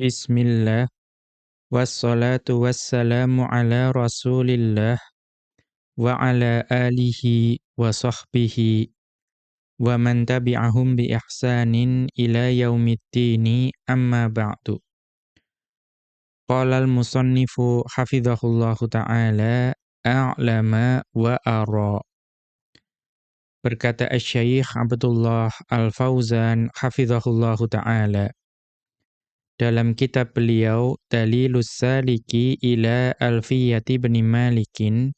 بسم الله والصلاة والسلام على رسول الله وعلى آله وصحبه ومن تبعهم بإحسان إلى يوم الدين أما بعد. قال المصنف حفظه الله تعالى أعلم وأرى. Berkata عبد الله الفوزان حفظه الله تعالى. Dalam kitab beliau Dalilus Saliki ila Alfiyati bin Malikin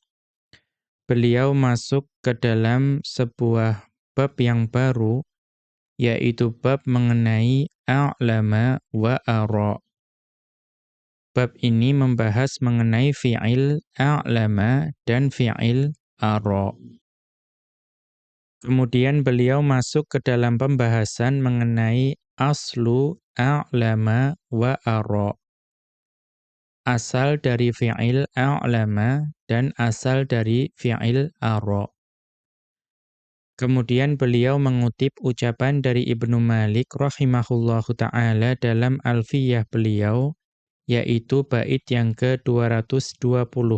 beliau masuk ke dalam sebuah bab yang baru yaitu bab mengenai a'lama wa ara. Bab ini membahas mengenai fi'il a'lama dan fi'il ara. Kemudian beliau masuk ke dalam pembahasan mengenai aslu a'lama wa ara. Asal dari fi'il a'lama dan asal dari fi'il ara. Kemudian beliau mengutip ucapan dari Ibnu Malik rahimahullahu taala dalam Alfiyah beliau yaitu bait yang ke-220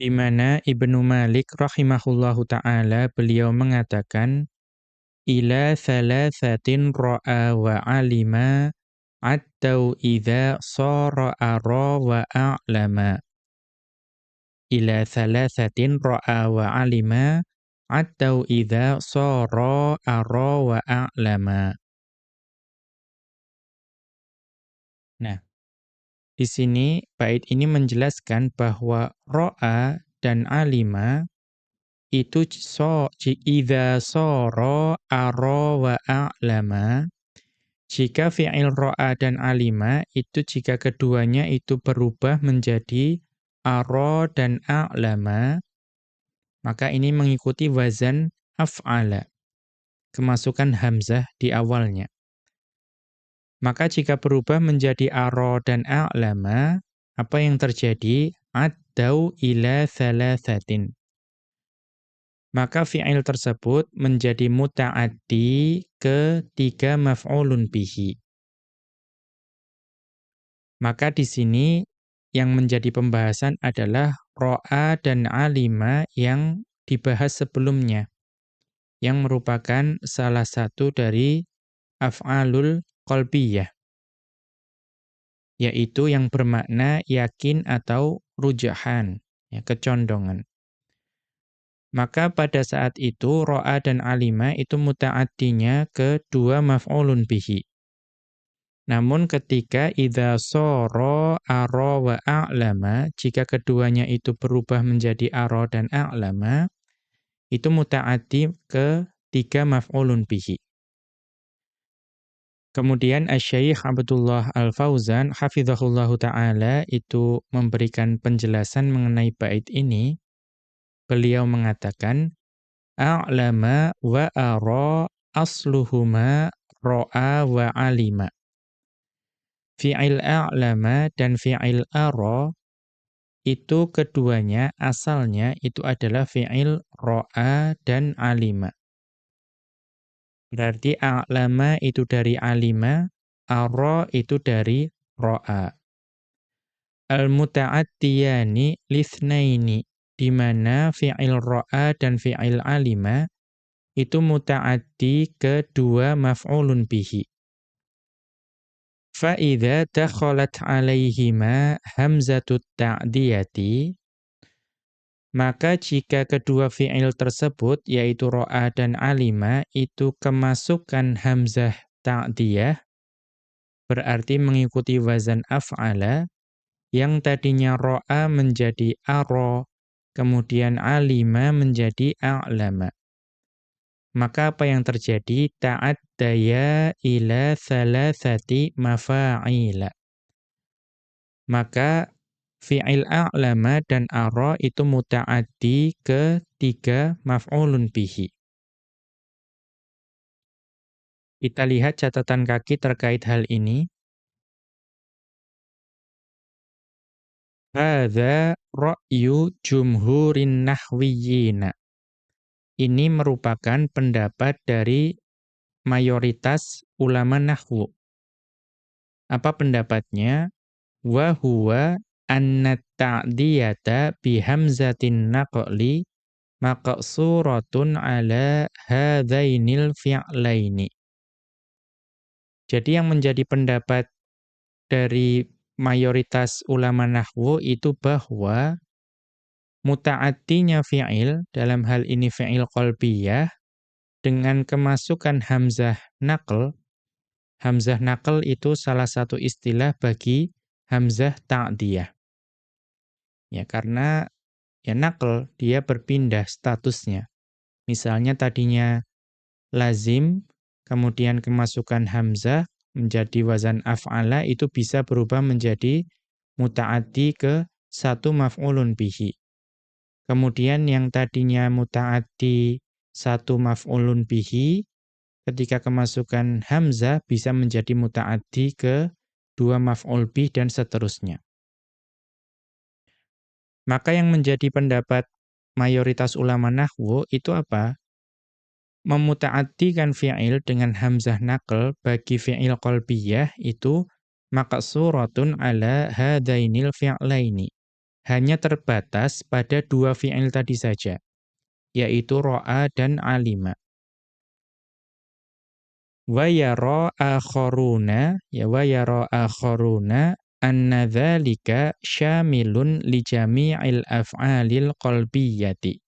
di mana Ibnu Malik rahimahullahu taala beliau mengatakan ila thalathatin ra'a wa alima attau idza sara ara wa a'lama ila thalathatin ra'a wa alima attau idza sara ara wa a'lama Nah di sini bait ini menjelaskan bahwa ra'a dan alima itu so idza sara ara wa a'lama. Jika fi'il ra'a dan alima itu jika keduanya itu berubah menjadi ara dan a'lama maka ini mengikuti wazan af'ala kemasukan hamzah di awalnya. Maka jika berubah menjadi ara dan a'lama apa yang terjadi? Addau ila thalathatin maka fi'il tersebut menjadi muta'addi ke tiga maf'ulun bihi. Maka di sini yang menjadi pembahasan adalah ro'a dan alima yang dibahas sebelumnya, yang merupakan salah satu dari af'alul qalbiyah, yaitu yang bermakna yakin atau rujahan, ya, kecondongan. Maka pada saat itu ro'a dan alima itu muta'addinya ke dua maf'ulun bihi. Namun ketika idza soro aro wa a'lama, jika keduanya itu berubah menjadi aro dan a'lama, itu muta'addi ke tiga maf'ulun bihi. Kemudian Asy-Syaikh Abdullah Al-Fauzan hafizahullahu taala itu memberikan penjelasan mengenai bait ini beliau mengatakan a'lama wa ara asluhuma ra'a wa alima. Fi'il a'lama dan fi'il ara itu keduanya asalnya itu adalah fi'il ra'a dan alima. Berarti a'lama itu dari alima, ara itu dari ra'a. Al-muta'attiyani lithnaini di mana fi'il ro'a dan fi'il alima itu muta'addi ke dua maf'ulun bihi. Fa'idha dakhalat alaihima hamzatut ta'diyati, maka jika kedua fi'il tersebut, yaitu ro'a dan alima, itu kemasukan hamzah ta'diyah, berarti mengikuti wazan af'ala, yang tadinya ro'a menjadi aro, kemudian alima menjadi a'lama. Maka apa yang terjadi? Ta'addaya ila thalathati mafa'ila. Maka fi'il a'lama dan ara itu muta'addi ke tiga maf'ulun bihi. Kita lihat catatan kaki terkait hal ini. Hadza ra'yu jumhurin nahwiyina. Ini merupakan pendapat dari mayoritas ulama nahwu. Apa pendapatnya? Wa huwa anna ta'diyata bihamzatin naqli maqsuratun ala hadzainil fi'laini. Jadi yang menjadi pendapat dari mayoritas ulama nahwu itu bahwa muta'attinya fi'il dalam hal ini fi'il qalbiyah dengan kemasukan hamzah naql. Hamzah naql itu salah satu istilah bagi hamzah ta'diyah. Ya karena ya naql dia berpindah statusnya. Misalnya tadinya lazim kemudian kemasukan hamzah menjadi wazan af'ala itu bisa berubah menjadi muta'addi ke satu maf'ulun bihi. Kemudian yang tadinya muta'addi satu maf'ulun bihi, ketika kemasukan hamzah bisa menjadi muta'addi ke dua maf'ul bih dan seterusnya. Maka yang menjadi pendapat mayoritas ulama nahwu itu apa? Memutaaddikan fi'il dengan hamzah naql bagi fi'il qalbiyah itu maqsuratun ala hadainil fi'laini. Hanya terbatas pada dua fi'il tadi saja, yaitu ro'a dan alima. Wa yara ya wa yara anna dzalika syamilun li jami'il af'alil qalbiyyati.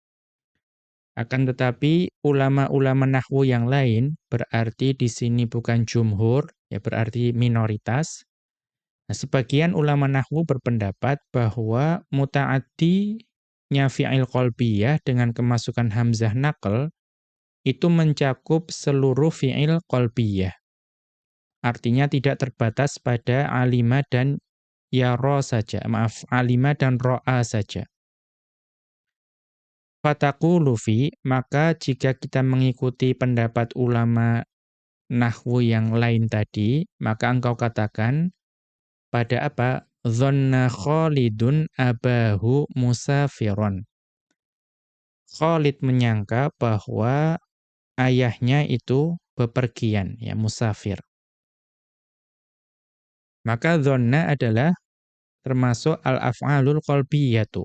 Akan tetapi ulama-ulama nahwu yang lain berarti di sini bukan jumhur, ya berarti minoritas. Nah, sebagian ulama nahwu berpendapat bahwa muta'addinya fi'il qalbiyah dengan kemasukan hamzah naql itu mencakup seluruh fi'il qalbiyah. Artinya tidak terbatas pada alima dan yara saja. Maaf, alima dan ro'a saja. Fataqulu fi, maka jika kita mengikuti pendapat ulama nahwu yang lain tadi, maka engkau katakan pada apa? Dhanna Khalidun abahu musafiron. Khalid menyangka bahwa ayahnya itu bepergian, ya musafir. Maka dhanna adalah termasuk al-af'alul qalbiyatu.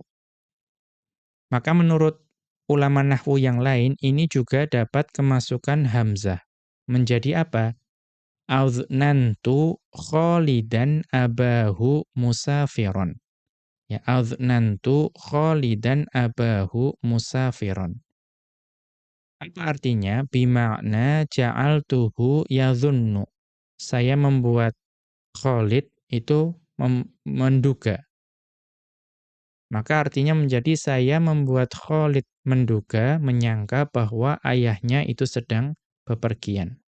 Maka menurut ulama nahwu yang lain ini juga dapat kemasukan hamzah. Menjadi apa? Aznantu khalidan abahu musafiron. Ya, aznantu khalidan abahu musafiron. Apa artinya? Bima'na ja'altuhu yadhunnu. Saya membuat Khalid itu menduga maka artinya menjadi saya membuat Khalid menduga, menyangka bahwa ayahnya itu sedang bepergian.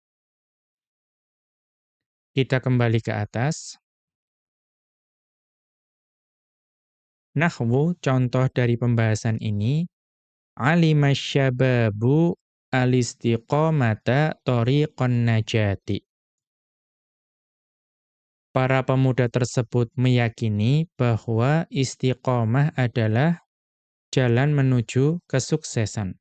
Kita kembali ke atas. Nahwu, contoh dari pembahasan ini, alimasyababu alistiqomata toriqon najati para pemuda tersebut meyakini bahwa istiqomah adalah jalan menuju kesuksesan.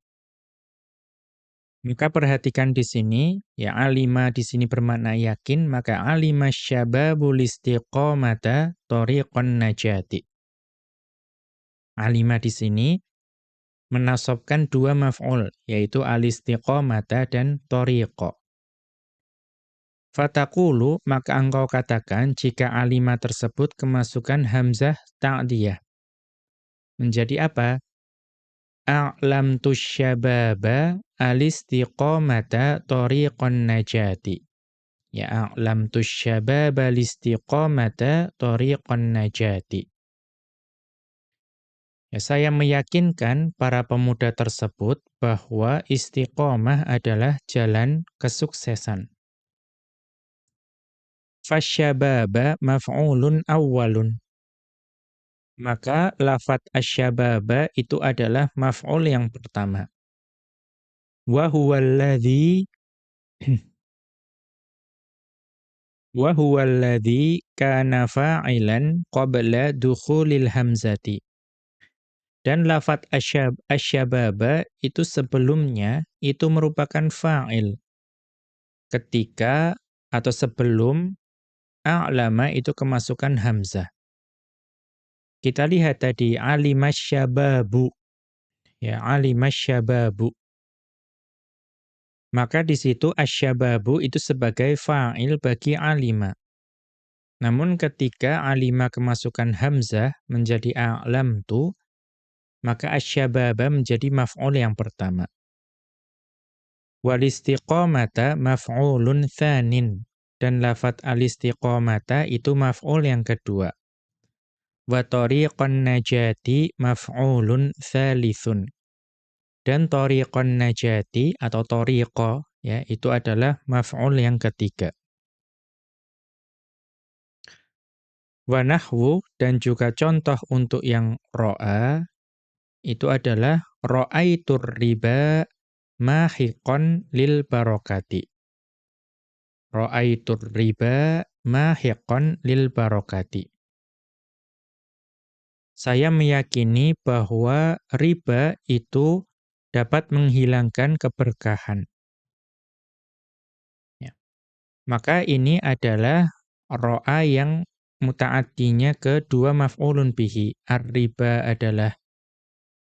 Maka perhatikan di sini, ya alima di sini bermakna yakin, maka alima syababul istiqomata tariqon najati. Alima di sini menasobkan dua maf'ul, yaitu alistiqomata dan tariqo. Fatakulu, maka engkau katakan jika alima tersebut kemasukan hamzah ta'diyah. Menjadi apa? A'lam tusyababa alistiqomata tariqon najati. Ya a'lam tusyababa alistiqomata tariqon najati. Ya, saya meyakinkan para pemuda tersebut bahwa istiqomah adalah jalan kesuksesan. Fasyababa maf'ulun awwalun. Maka lafat asyababa itu adalah maf'ul yang pertama. Wa huwallazi wa huwallazi kana fa'ilan qabla dukhulil hamzati. Dan lafat asyab, asyababa itu sebelumnya itu merupakan fa'il. Ketika atau sebelum a'lama itu kemasukan hamzah. Kita lihat tadi alimasyababu. Ya, alimasyababu. Maka di situ asyababu itu sebagai fa'il bagi alima. Namun ketika alima kemasukan hamzah menjadi a'lam tu, maka asyababa menjadi maf'ul yang pertama. Wal istiqamata maf'ulun thanin dan lafat al-istiqamata itu maf'ul yang kedua. Wa tariqan najati maf'ulun thalithun. Dan tariqan najati atau tariqa ya itu adalah maf'ul yang ketiga. Wa nahwu dan juga contoh untuk yang ro'a itu adalah ra'aitur riba mahiqan lil barokati. Ra'aitur riba mahiqan lil barokati. Saya meyakini bahwa riba itu dapat menghilangkan keberkahan. Ya. Maka ini adalah ro'a yang muta'addinya ke dua maf'ulun bihi. Ar-riba adalah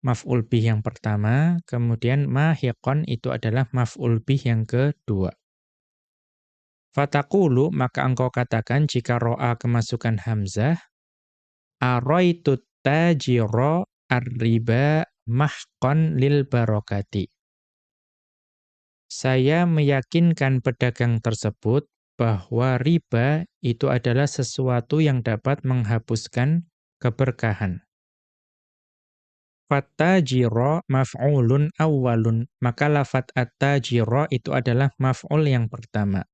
maf'ul bih yang pertama, kemudian mahiqon itu adalah maf'ul bih yang kedua. Fatakulu, maka engkau katakan jika ro'a kemasukan hamzah, aroitut tajiro ar-riba mahkon lil barokati. Saya meyakinkan pedagang tersebut bahwa riba itu adalah sesuatu yang dapat menghapuskan keberkahan. Fattajiro maf'ulun awwalun. Maka lafat at-tajiro itu adalah maf'ul yang pertama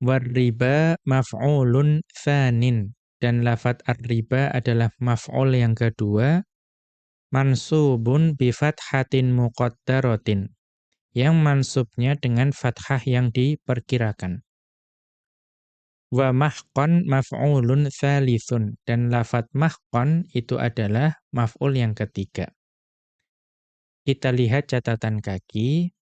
warriba maf'ulun thanin dan lafat ar-riba adalah maf'ul yang kedua mansubun bi fathatin muqaddaratin yang mansubnya dengan fathah yang diperkirakan. Wa mahqan maf'ulun thalithun dan lafat mahqan itu adalah maf'ul yang ketiga. Kita lihat catatan kaki.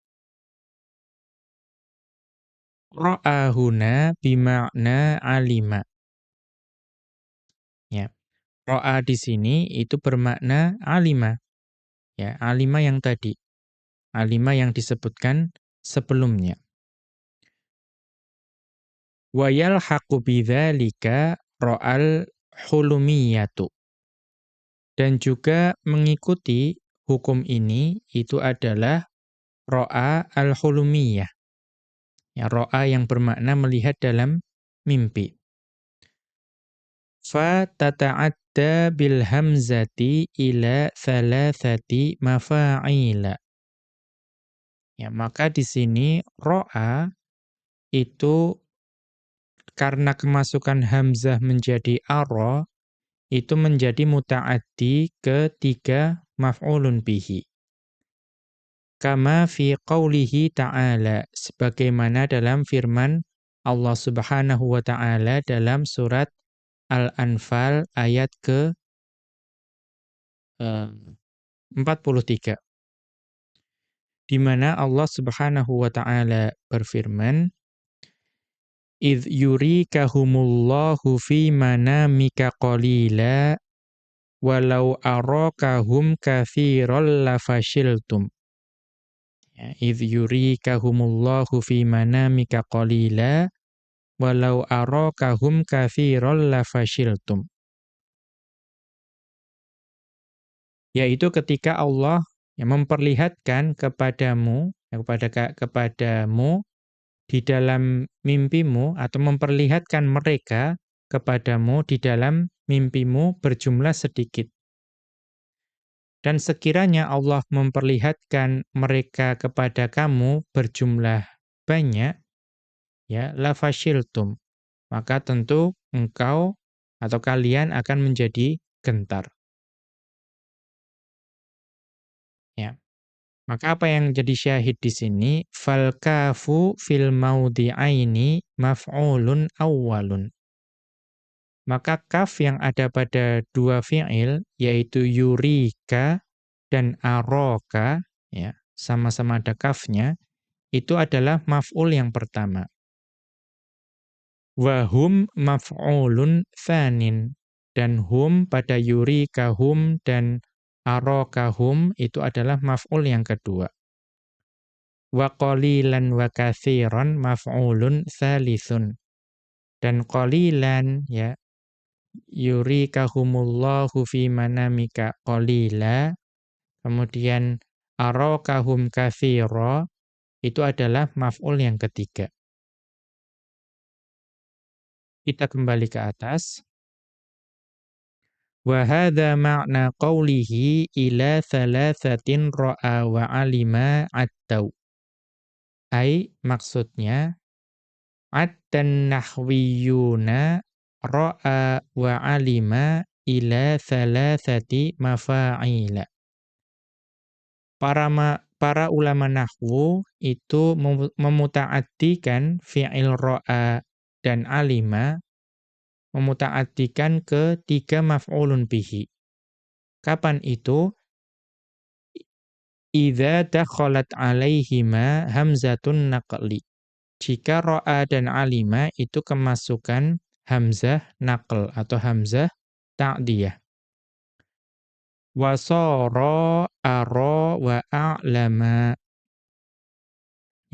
Ra'ahuna bima'na alima. Ra'a di sini itu bermakna alima. Ya, alima yang tadi. Alima yang disebutkan sebelumnya. Wa yalhaqu bidzalika ra'al hulumiyatu. Dan juga mengikuti hukum ini itu adalah ro'a al-hulumiyah. Ya, ro'a yang bermakna melihat dalam mimpi. Fa tata'adda bil hamzati ila thalathati mafa'ila. Ya, maka di sini ro'a itu karena kemasukan hamzah menjadi ara itu menjadi muta'addi ke tiga maf'ulun bihi. Kama fi qawlihi ta'ala. Sebagaimana dalam firman Allah subhanahu wa ta'ala dalam surat Al-Anfal ayat ke eh, 43. Di mana Allah Subhanahu wa taala berfirman, "Idh yurikahumullahu fi manamika qalila walau arakahum katsiran lafashiltum." Ya, idh yurikahumullahu fi manamika qalila walau arakahum katsiran lafashiltum. Yaitu ketika Allah yang memperlihatkan kepadamu ya, kepada kepadamu di dalam mimpimu atau memperlihatkan mereka kepadamu di dalam mimpimu berjumlah sedikit. Dan sekiranya Allah memperlihatkan mereka kepada kamu berjumlah banyak, ya, lafashiltum. Maka tentu engkau atau kalian akan menjadi gentar. Ya. Maka apa yang jadi syahid di sini? Fal kafu fil maudhi'aini maf'ulun awwalun. Maka kaf yang ada pada dua fi'il, yaitu yurika dan aroka, ya, sama-sama ada kafnya, itu adalah maf'ul yang pertama. Wahum maf'ulun tsanin. Dan hum pada yuri kahum dan arokahum itu adalah maf'ul yang kedua. Wa qalilan wa kathiran maf'ulun tsalithun. Dan qalilan ya yuri kahumullahu fi manamika qalila. Kemudian arokahum kathira itu adalah maf'ul yang ketiga. Kita kembali ke atas. Wa hadha ma'na qawlihi ila thalathatin ra'a wa alima attau. Ai maksudnya attan nahwiyuna ra'a wa alima ila thalathati mafa'ila. Para ma, para ulama nahwu itu memutaaddikan fi'il ra'a dan alima memutaaddikan ke tiga maf'ulun bihi. Kapan itu? Idza dakhalat alaihima hamzatun naqli. Jika ro'a dan alima itu kemasukan hamzah naql atau hamzah ta'diyah. Wasara ara wa a'lama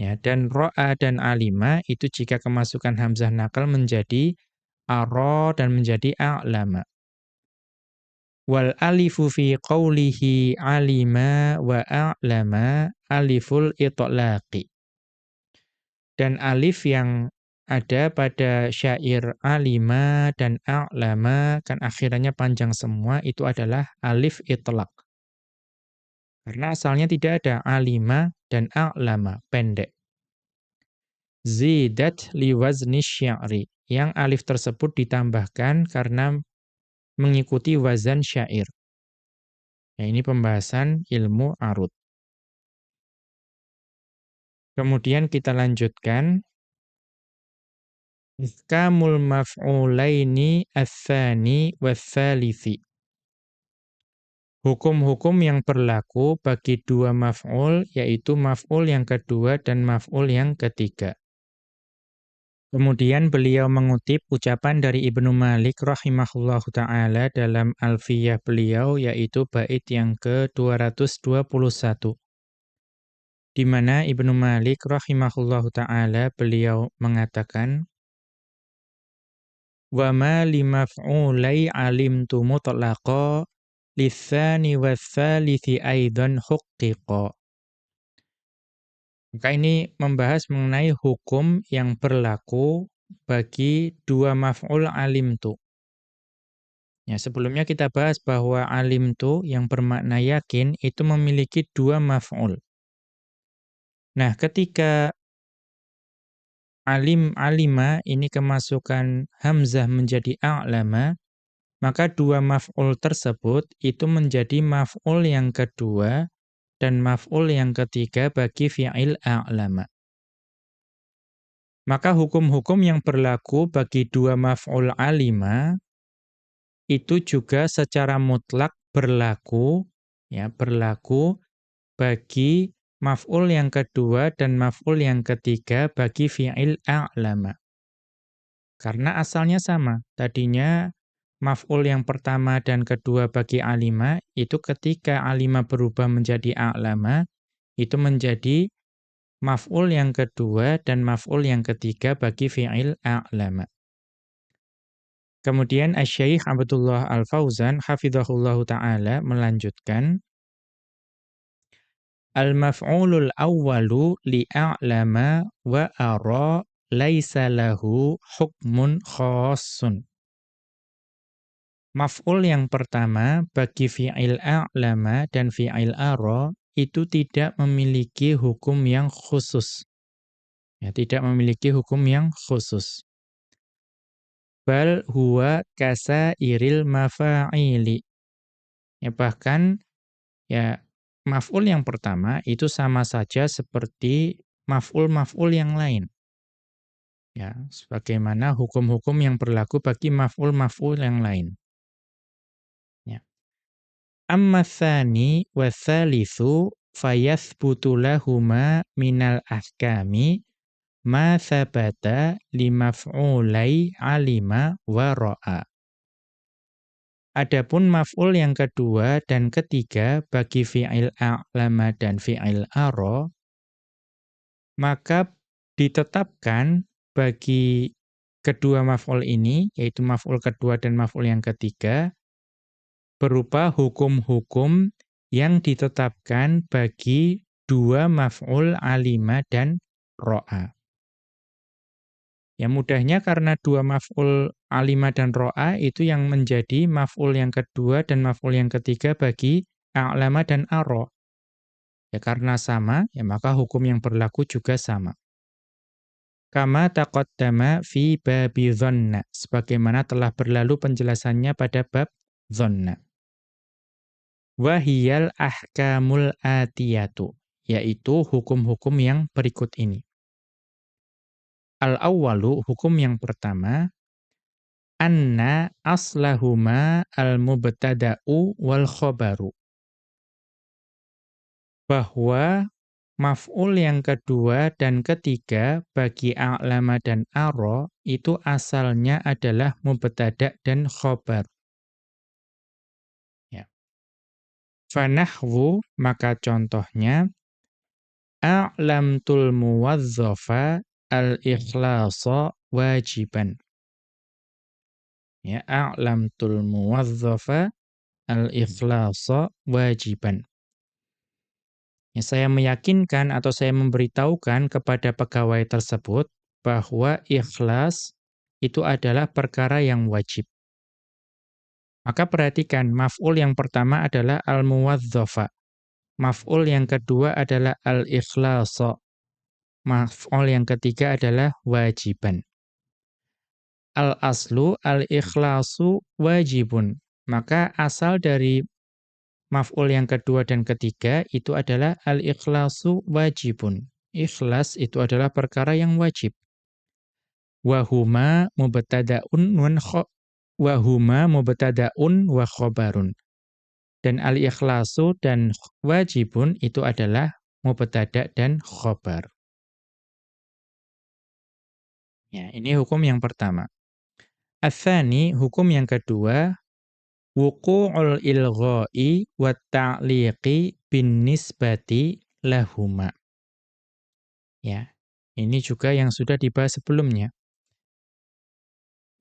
Ya, dan ro'a dan alima itu jika kemasukan hamzah nakal menjadi ara dan menjadi a'lama. Wal alifu fi qawlihi alima wa a'lama aliful itlaqi. Dan alif yang ada pada syair alima dan a'lama kan akhirannya panjang semua itu adalah alif itlaq. Karena asalnya tidak ada alima dan a'lama, pendek. Zidat liwazni syi'ri. Yang alif tersebut ditambahkan karena mengikuti wazan syair. Ya, ini pembahasan ilmu arut. Kemudian kita lanjutkan. Ihkamul maf'ulaini ats-tsani was-tsalithi. Hukum-hukum yang berlaku bagi dua maf'ul, yaitu maf'ul yang kedua dan maf'ul yang ketiga. Kemudian beliau mengutip ucapan dari Ibnu Malik rahimahullahu ta'ala dalam alfiyah beliau, yaitu bait yang ke-221. Di mana Ibnu Malik rahimahullahu ta'ala beliau mengatakan, Wa ma limaf'ulai alimtu mutlaqa lithani wathalithi aidan hukkiqa. Maka ini membahas mengenai hukum yang berlaku bagi dua maf'ul alimtu. Ya, sebelumnya kita bahas bahwa alimtu yang bermakna yakin itu memiliki dua maf'ul. Nah, ketika alim alima ini kemasukan hamzah menjadi a'lama, maka dua maf'ul tersebut itu menjadi maf'ul yang kedua dan maf'ul yang ketiga bagi fi'il a'lama. Maka hukum-hukum yang berlaku bagi dua maf'ul alima itu juga secara mutlak berlaku ya berlaku bagi maf'ul yang kedua dan maf'ul yang ketiga bagi fi'il a'lama. Karena asalnya sama. Tadinya maf'ul yang pertama dan kedua bagi alima, itu ketika alima berubah menjadi a'lama, itu menjadi maf'ul yang kedua dan maf'ul yang ketiga bagi fi'il a'lama. Kemudian Asy-Syaikh Abdullah Al-Fauzan hafizahullahu taala melanjutkan Al-maf'ulul awwalu li'a'lama wa ara laisa lahu hukmun khassun. Maf'ul yang pertama bagi fi'il a'lama dan fi'il ara itu tidak memiliki hukum yang khusus. Ya, tidak memiliki hukum yang khusus. Bal huwa kasairil mafa'ili. Ya, bahkan ya maf'ul yang pertama itu sama saja seperti maf'ul-maf'ul yang lain. Ya, sebagaimana hukum-hukum yang berlaku bagi maf'ul-maf'ul yang lain. Amma tsani wa tsalitsu fayathbutu lahuma minal ahkami ma thabata limaf'ulai alima wa. Adapun maf'ul yang kedua dan ketiga bagi fi'il a'lama dan fi'il ara maka ditetapkan bagi kedua maf'ul ini yaitu maf'ul kedua dan maf'ul yang ketiga berupa hukum-hukum yang ditetapkan bagi dua maf'ul alima dan ro'a. Ya mudahnya karena dua maf'ul alima dan ro'a itu yang menjadi maf'ul yang kedua dan maf'ul yang ketiga bagi a'lama dan aro. Ya karena sama, ya maka hukum yang berlaku juga sama. Kama taqaddama fi babi dhanna, sebagaimana telah berlalu penjelasannya pada bab dhanna. Wahiyal ahkamul atiyatu, yaitu hukum-hukum yang berikut ini. Al-awwalu, hukum yang pertama, anna aslahuma al-mubtada'u wal khobaru. Bahwa maf'ul yang kedua dan ketiga bagi a'lama dan aro itu asalnya adalah mubtada' dan khobar. Fanahwu, maka contohnya, a'lamtul muwadzafa al-ikhlasa wajiban. Ya, a'lamtul muwadzafa al-ikhlasa wajiban. Ya, saya meyakinkan atau saya memberitahukan kepada pegawai tersebut bahwa ikhlas itu adalah perkara yang wajib. Maka perhatikan, maf'ul yang pertama adalah al-muwadzafa. Maf'ul yang kedua adalah al-ikhlasa. Maf'ul yang ketiga adalah wajiban. Al-aslu al-ikhlasu wajibun. Maka asal dari maf'ul yang kedua dan ketiga itu adalah al-ikhlasu wajibun. Ikhlas itu adalah perkara yang wajib. Wahuma mubtada'un wa wahuma mubtada'un wa khobarun. Dan al-ikhlasu dan wajibun itu adalah mubtada' dan khobar. Ya, ini hukum yang pertama. Athani, hukum yang kedua, wuqu'ul ilgha'i wa ta'liqi bin nisbati lahuma. Ya, ini juga yang sudah dibahas sebelumnya.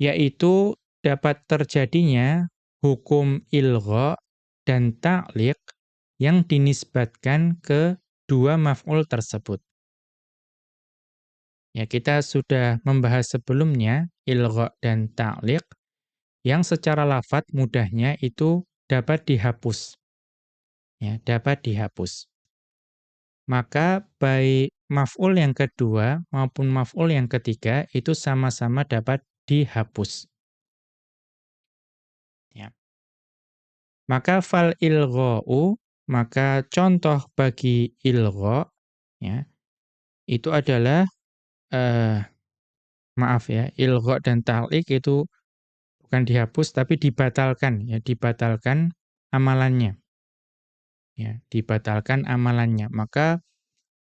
Yaitu dapat terjadinya hukum ilgha dan ta'liq yang dinisbatkan ke dua maf'ul tersebut. Ya, kita sudah membahas sebelumnya ilgha dan ta'liq yang secara lafat mudahnya itu dapat dihapus. Ya, dapat dihapus. Maka baik maf'ul yang kedua maupun maf'ul yang ketiga itu sama-sama dapat dihapus. Maka fal ilgha'u, maka contoh bagi ilgha ya, itu adalah uh, maaf ya, ilgha dan ta'liq itu bukan dihapus tapi dibatalkan ya, dibatalkan amalannya. Ya, dibatalkan amalannya. Maka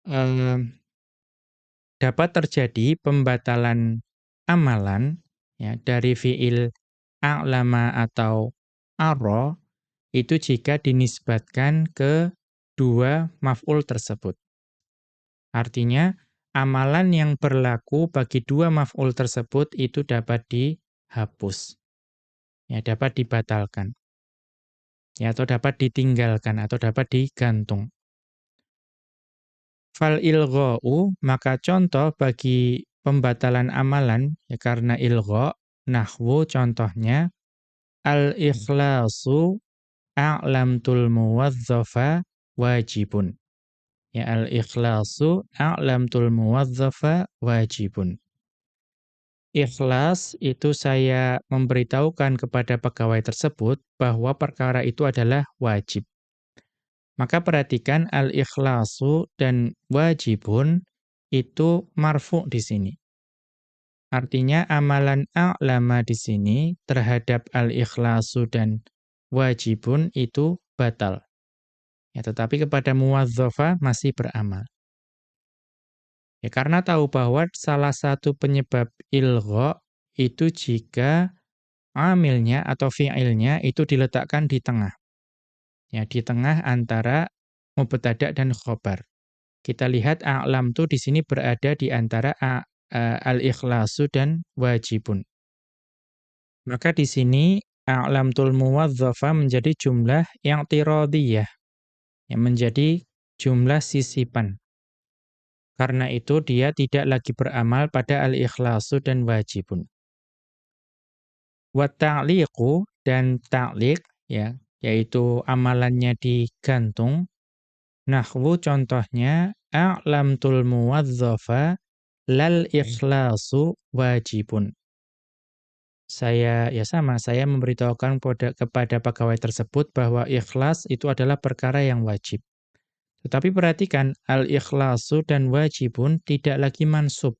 uh, dapat terjadi pembatalan amalan ya dari fiil a'lama atau arra itu jika dinisbatkan ke dua maf'ul tersebut. Artinya amalan yang berlaku bagi dua maf'ul tersebut itu dapat dihapus. Ya, dapat dibatalkan. Ya, atau dapat ditinggalkan atau dapat digantung. Fal ilgha'u, maka contoh bagi pembatalan amalan, ya karena ilgha, nahwu contohnya, al-ikhlasu a'lamtul muwadzafa wajibun. Ya al-ikhlasu a'lamtul muwadzafa wajibun. Ikhlas itu saya memberitahukan kepada pegawai tersebut bahwa perkara itu adalah wajib. Maka perhatikan al-ikhlasu dan wajibun itu marfu di sini. Artinya amalan a'lama di sini terhadap al-ikhlasu dan wajibun itu batal. Ya, tetapi kepada muwadzafa masih beramal. Ya karena tahu bahwa salah satu penyebab ilgha itu jika amilnya atau fi'ilnya itu diletakkan di tengah. Ya, di tengah antara mubtada dan khobar. Kita lihat a'lam itu di sini berada di antara al-ikhlasu dan wajibun. Maka di sini a'lamtul muwadzafa menjadi jumlah yang tiradiyah. Yang menjadi jumlah sisipan. Karena itu dia tidak lagi beramal pada al-ikhlasu dan wajibun. Wa dan ta'liq ya, yaitu amalannya digantung. Nahwu contohnya a'lamtul muwadzafa lal ikhlasu wajibun. Saya ya sama, saya memberitahukan kepada, pegawai tersebut bahwa ikhlas itu adalah perkara yang wajib. Tetapi perhatikan, al-ikhlasu dan wajibun tidak lagi mansub,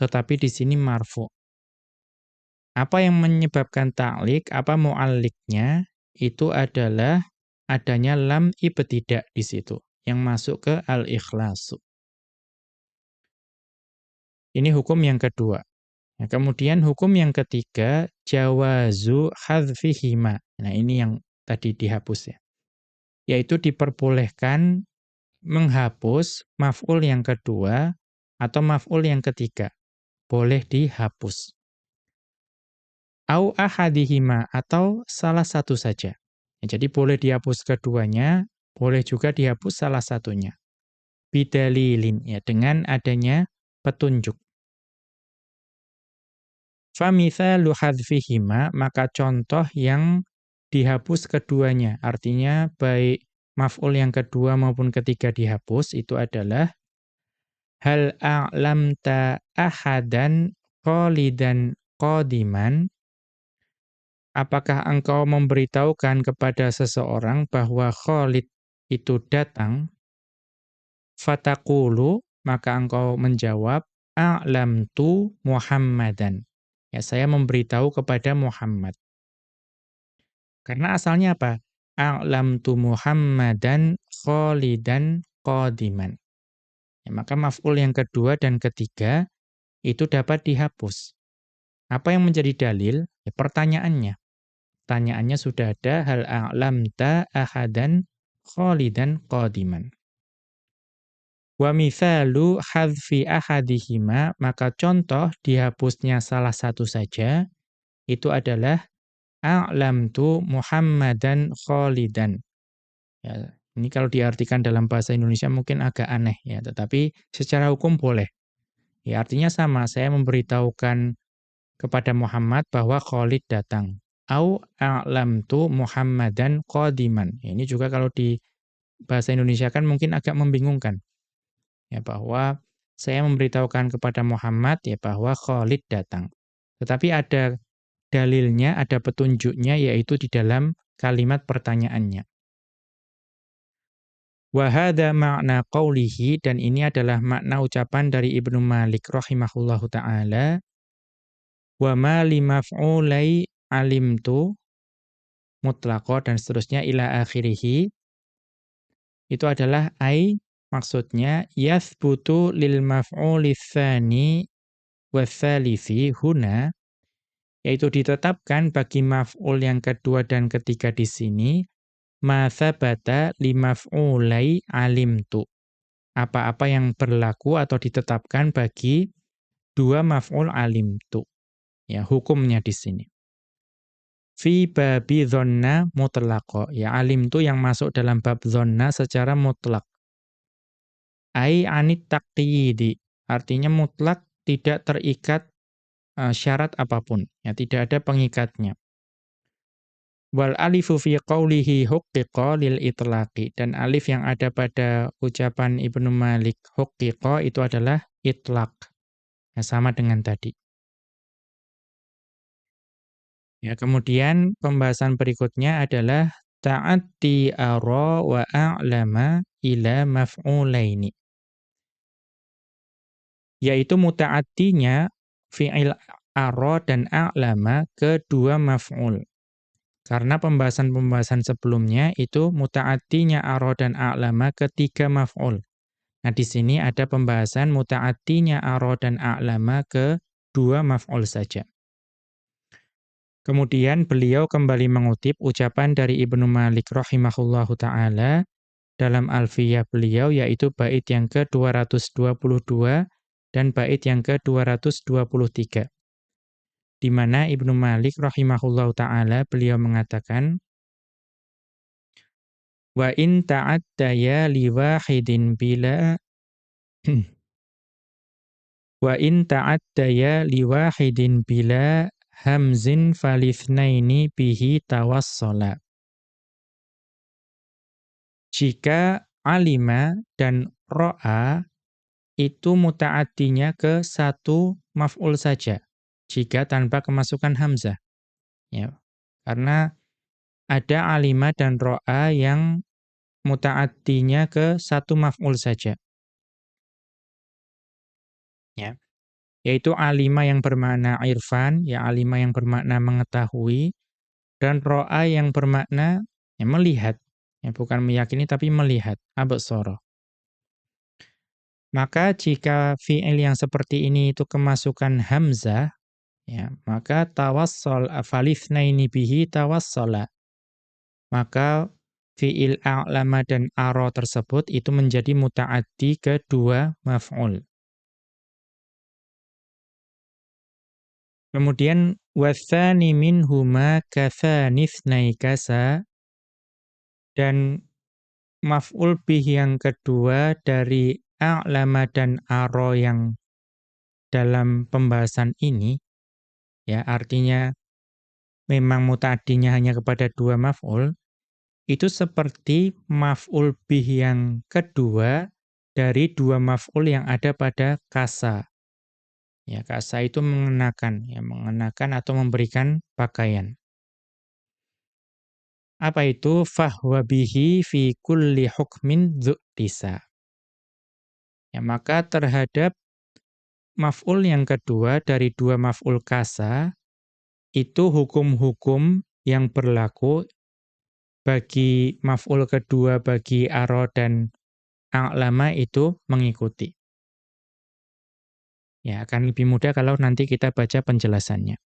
tetapi di sini marfu. Apa yang menyebabkan ta'lik, apa mu'alliknya, itu adalah adanya lam ibtidak di situ, yang masuk ke al-ikhlasu. Ini hukum yang kedua. Nah, kemudian hukum yang ketiga, jawazu hadfihima. Nah ini yang tadi dihapus ya. Yaitu diperbolehkan menghapus maf'ul yang kedua atau maf'ul yang ketiga. Boleh dihapus. Au ahadihima atau salah satu saja. Ya, jadi boleh dihapus keduanya, boleh juga dihapus salah satunya. Bidalilin, ya, dengan adanya petunjuk. Famithalu hadfihima, maka contoh yang dihapus keduanya. Artinya baik maf'ul yang kedua maupun ketiga dihapus itu adalah hal a'lamta ahadan qalidan qadiman? Apakah engkau memberitahukan kepada seseorang bahwa Khalid itu datang? Fataqulu maka engkau menjawab a'lamtu Muhammadan ya saya memberitahu kepada Muhammad karena asalnya apa a'lamtu Muhammadan khalidan qadiman. Ya, maka maf'ul yang kedua dan ketiga itu dapat dihapus. Apa yang menjadi dalil? Ya, pertanyaannya. Pertanyaannya sudah ada hal a'lamta ahadan khalidan qadiman. Wa mithalu hadfi ahadihima, maka contoh dihapusnya salah satu saja, itu adalah a'lamtu Muhammadan Khalidan. Ya, ini kalau diartikan dalam bahasa Indonesia mungkin agak aneh ya, tetapi secara hukum boleh. Ya, artinya sama, saya memberitahukan kepada Muhammad bahwa Khalid datang. Au a'lamtu Muhammadan qadiman. Ya, ini juga kalau di bahasa Indonesia kan mungkin agak membingungkan. Ya, bahwa saya memberitahukan kepada Muhammad ya bahwa Khalid datang. Tetapi ada dalilnya, ada petunjuknya, yaitu di dalam kalimat pertanyaannya. Wahada makna qawlihi, dan ini adalah makna ucapan dari Ibnu Malik rahimahullahu ta'ala, wa ma limaf'ulai alimtu mutlaqo dan seterusnya ila akhirihi itu adalah ai maksudnya yathbutu lil maf'uli tsani wa tsalithi huna yaitu ditetapkan bagi maf'ul yang kedua dan ketiga di sini mathabata limaf'ulai alimtu. Apa-apa yang berlaku atau ditetapkan bagi dua maf'ul alimtu. Ya, hukumnya di sini. Fi babi dhonna mutlaqo. Ya, alimtu yang masuk dalam bab dhonna secara mutlak. Ai anit taqyidi. Artinya mutlak tidak terikat uh, syarat apa pun, ya tidak ada pengikatnya. Wal alifu fi qawlihi hukkiqa lil itlaqi dan alif yang ada pada ucapan Ibnu Malik hukkiqa itu adalah itlaq. Ya, sama dengan tadi. Ya, kemudian pembahasan berikutnya adalah ta'atti ara wa a'lama ila maf'ulaini. Yaitu muta'attinya fi'il aro dan a'lama kedua maf'ul. Karena pembahasan-pembahasan sebelumnya itu muta'atinya aro dan a'lama ketiga maf'ul. Nah, di sini ada pembahasan muta'attinya aro dan a'lama ke dua maf'ul saja. Kemudian beliau kembali mengutip ucapan dari Ibnu Malik rahimahullahu taala dalam Alfiyah beliau yaitu bait yang ke-222 dan bait yang ke-223. Di mana Ibnu Malik rahimahullahu taala beliau mengatakan wa in ta'addaya liwahidin bila wa in ta'addaya liwahidin bila hamzin falithnaini bihi tawassala jika alima dan ro'a itu muta'addinya ke satu maf'ul saja jika tanpa kemasukan hamzah ya karena ada alima dan ro'a yang muta'addinya ke satu maf'ul saja. Ya. Yaitu alima yang bermakna irfan, ya alima yang bermakna mengetahui, dan ro'a yang bermakna ya, melihat. Ya, bukan meyakini tapi melihat, absara. Maka jika fi'il yang seperti ini itu kemasukan hamzah, ya, maka tawassal afalithnaini bihi tawassala. Maka fi'il a'lama dan aro tersebut itu menjadi muta'addi kedua maf'ul. Kemudian wathani minhuma kathanithnai kasa dan maf'ul bih yang kedua dari a'lama dan aro yang dalam pembahasan ini ya artinya memang muta'addinya hanya kepada dua maf'ul itu seperti maf'ul bih yang kedua dari dua maf'ul yang ada pada kasa. Ya, kasa itu mengenakan, ya, mengenakan atau memberikan pakaian. Apa itu? Fahwa bihi fi kulli hukmin dzu'tisa. Ya, maka terhadap maf'ul yang kedua dari dua maf'ul kasa, itu hukum-hukum yang berlaku bagi maf'ul kedua bagi aro dan a'lama itu mengikuti. Ya, akan lebih mudah kalau nanti kita baca penjelasannya.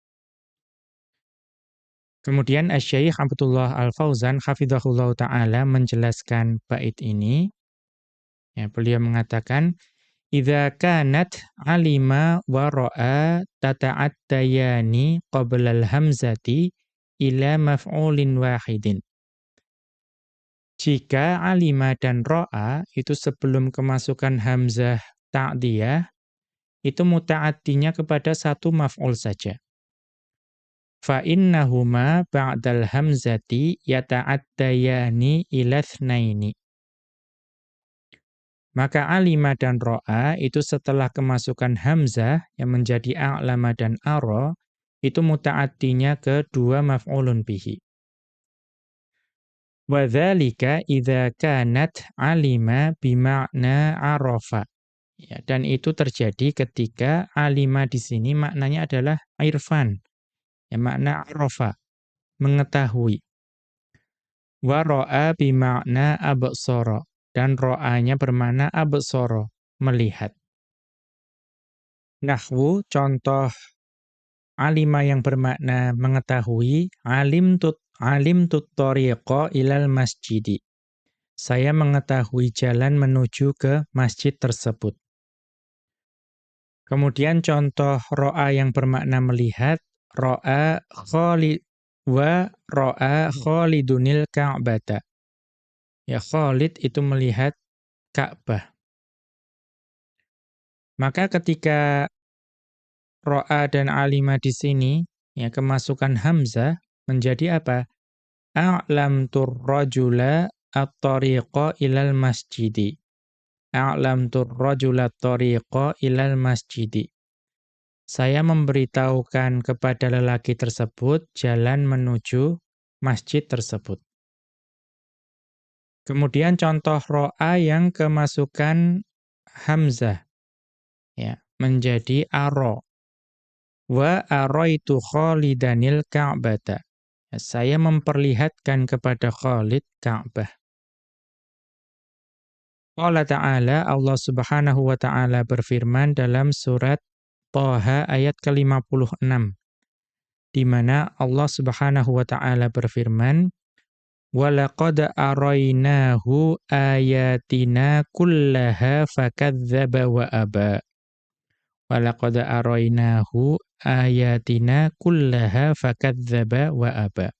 Kemudian Asy-Syaikh Abdullah Al-Fauzan hafizahullah taala menjelaskan bait ini. Ya, beliau mengatakan Idza kanat alima wa ra'a tata'attayani qabla al-hamzati ila maf'ulin wahidin. Jika alima dan ro'a itu sebelum kemasukan hamzah ta'diyah, itu muta'addinya kepada satu maf'ul saja. Fa'innahuma ba'dal hamzati yata'addayani ilathnaini. Maka alima dan ro'a itu setelah kemasukan hamzah yang menjadi a'lama dan aro, itu muta'addinya ke dua maf'ulun bihi. Wadzalika idza kanat alima bima'na arafa. Ya, dan itu terjadi ketika alima di sini maknanya adalah irfan. Ya, makna arafa, mengetahui. Wa ra'a bima'na absara. Dan ro'anya bermakna absara, melihat. Nahwu contoh alima yang bermakna mengetahui, alim tut Alim tariqa ilal masjidi. Saya mengetahui jalan menuju ke masjid tersebut. Kemudian contoh ro'a yang bermakna melihat, ro'a khalid wa ro'a khalidunil ka'bata. Ya Khalid itu melihat Ka'bah. Maka ketika ro'a dan alima di sini ya kemasukan hamzah menjadi apa? A'lam turrajula at-tariqa ilal masjidi. A'lam turrajula at-tariqa ilal masjidi. Saya memberitahukan kepada lelaki tersebut jalan menuju masjid tersebut. Kemudian contoh ro'a yang kemasukan hamzah ya menjadi aro. Wa araitu Khalidanil Ka'bata. Ya, saya memperlihatkan kepada Khalid Ka'bah. Allah Ta'ala, Allah Subhanahu wa Ta'ala berfirman dalam surat Toha ayat ke-56 di mana Allah Subhanahu wa taala berfirman ayatina kullaha fakadzdzaba wa aba. Walaqad arainahu ayatina kullaha fakadzdzaba wa aba.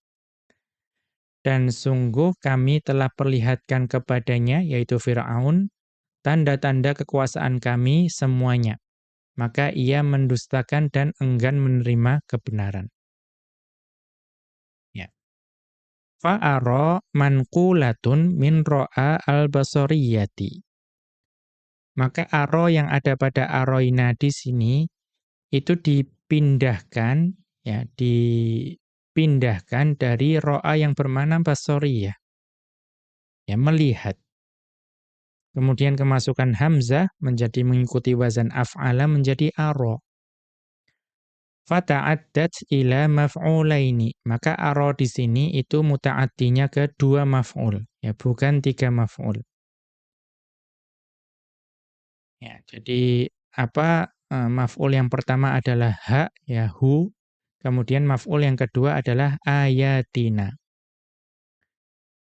Dan sungguh kami telah perlihatkan kepadanya, yaitu Fir'aun, tanda-tanda kekuasaan kami semuanya. Maka ia mendustakan dan enggan menerima kebenaran. fa'ara manqulatun min ro'a al-basariyati. Maka aro yang ada pada aroina di sini itu dipindahkan ya dipindahkan dari ro'a yang bermana basoriyah. Ya melihat. Kemudian kemasukan hamzah menjadi mengikuti wazan af'ala menjadi aro fata'addat ila maf'ulaini. Maka aro di sini itu muta'addinya ke dua maf'ul, ya bukan tiga maf'ul. Ya, jadi apa uh, maf'ul yang pertama adalah ha ya hu, kemudian maf'ul yang kedua adalah ayatina.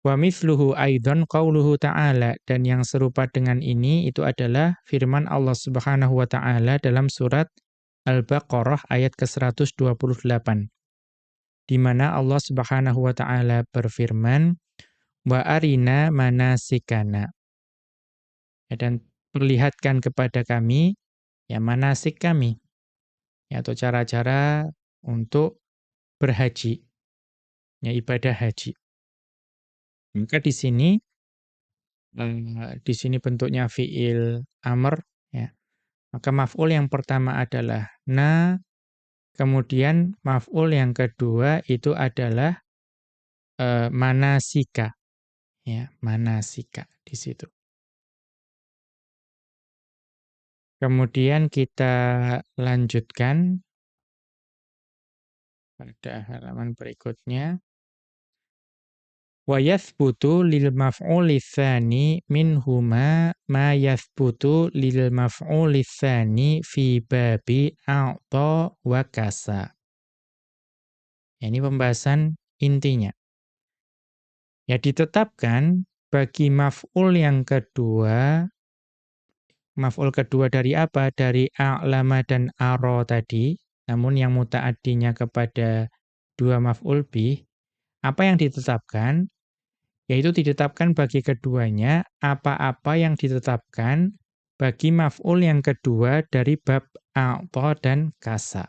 Wa mithluhu aidon qauluhu ta'ala dan yang serupa dengan ini itu adalah firman Allah Subhanahu wa taala dalam surat Al-Baqarah ayat ke-128. Di mana Allah Subhanahu wa taala berfirman, "Wa arina manasikana." Ya, dan perlihatkan kepada kami ya manasik kami. Ya, atau cara-cara untuk berhaji. Ya, ibadah haji. Maka di sini uh, di sini bentuknya fiil amr ya. Maka maf'ul yang pertama adalah na, kemudian maf'ul yang kedua itu adalah e, manasika. Ya, manasika di situ. Kemudian kita lanjutkan pada halaman berikutnya wa yathbutu lil maf'uli tsani minhuma ma yathbutu lil maf'uli tsani fi babi a'ta wa kasa. Ini pembahasan intinya. Ya ditetapkan bagi maf'ul yang kedua maf'ul kedua dari apa? Dari a'lama dan aro tadi, namun yang muta'addinya kepada dua maf'ul bih. Apa yang ditetapkan? yaitu ditetapkan bagi keduanya apa-apa yang ditetapkan bagi maf'ul yang kedua dari bab a'ta dan kasa.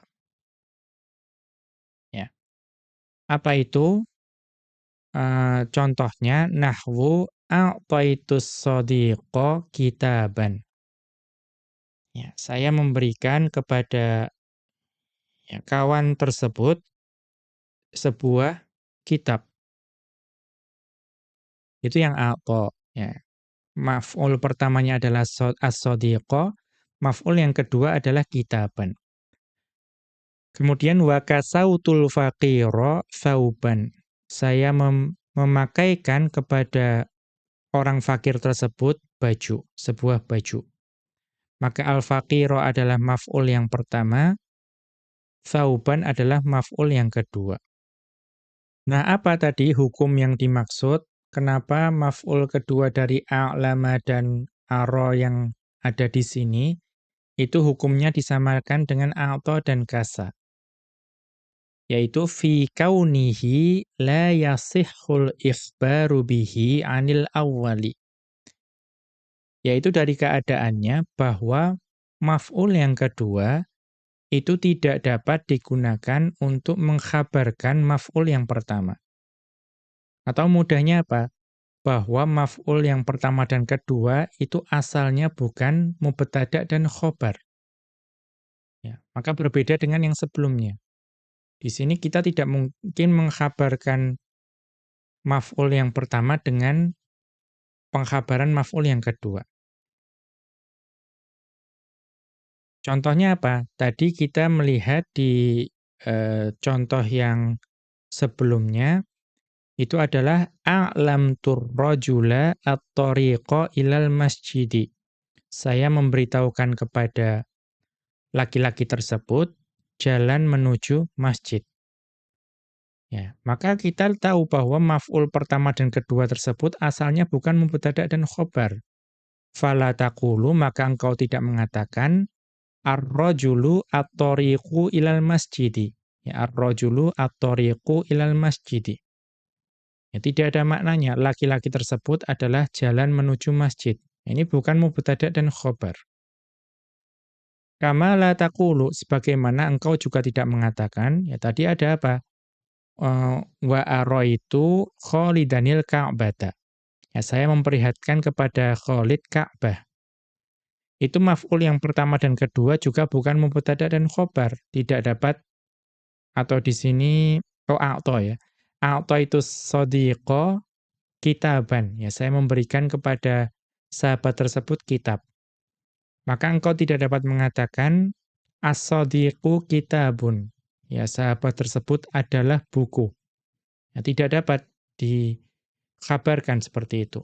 Ya. Apa itu? Uh, contohnya nahwu a'taitus sadiqa kitaban. Ya, saya memberikan kepada ya, kawan tersebut sebuah kitab. Itu yang a'ta, ya. Maf'ul pertamanya adalah as-sadiqa, maf'ul yang kedua adalah kitaban. Kemudian wa kasautul faqira thauban. Saya mem memakaikan kepada orang fakir tersebut baju, sebuah baju. Maka al-faqira adalah maf'ul yang pertama, thauban adalah maf'ul yang kedua. Nah, apa tadi hukum yang dimaksud? kenapa maf'ul kedua dari a'lama dan aro yang ada di sini, itu hukumnya disamakan dengan a'ta dan kasa. Yaitu fi kaunihi la yasihul ikhbaru bihi anil awwali. Yaitu dari keadaannya bahwa maf'ul yang kedua itu tidak dapat digunakan untuk mengkhabarkan maf'ul yang pertama. Atau mudahnya apa? Bahwa maf'ul yang pertama dan kedua itu asalnya bukan mubtada dan khobar. Ya, maka berbeda dengan yang sebelumnya. Di sini kita tidak mungkin mengkhabarkan maf'ul yang pertama dengan pengkhabaran maf'ul yang kedua. Contohnya apa? Tadi kita melihat di e, contoh yang sebelumnya itu adalah a'lam turrajula at-tariqa ilal masjidi. Saya memberitahukan kepada laki-laki tersebut jalan menuju masjid. Ya, maka kita tahu bahwa maf'ul pertama dan kedua tersebut asalnya bukan mubtada dan khobar. Fala taqulu maka engkau tidak mengatakan ar-rajulu at-tariqu ilal masjidi. Ya, ar-rajulu at-tariqu ilal masjidi. Ya, tidak ada maknanya laki-laki tersebut adalah jalan menuju masjid. Ini bukan mubtada dan khobar. Kama la taqulu sebagaimana engkau juga tidak mengatakan, ya tadi ada apa? Uh, wa araitu Khalidanil Ka'bata. Ya, saya memperlihatkan kepada Khalid Ka'bah. Itu maf'ul yang pertama dan kedua juga bukan mubtada dan khobar, tidak dapat atau di sini oh a'ta ya. A'ta itu sadiqa kitaban. Ya, saya memberikan kepada sahabat tersebut kitab. Maka engkau tidak dapat mengatakan as-sadiqu kitabun. Ya, sahabat tersebut adalah buku. Ya, tidak dapat dikabarkan seperti itu.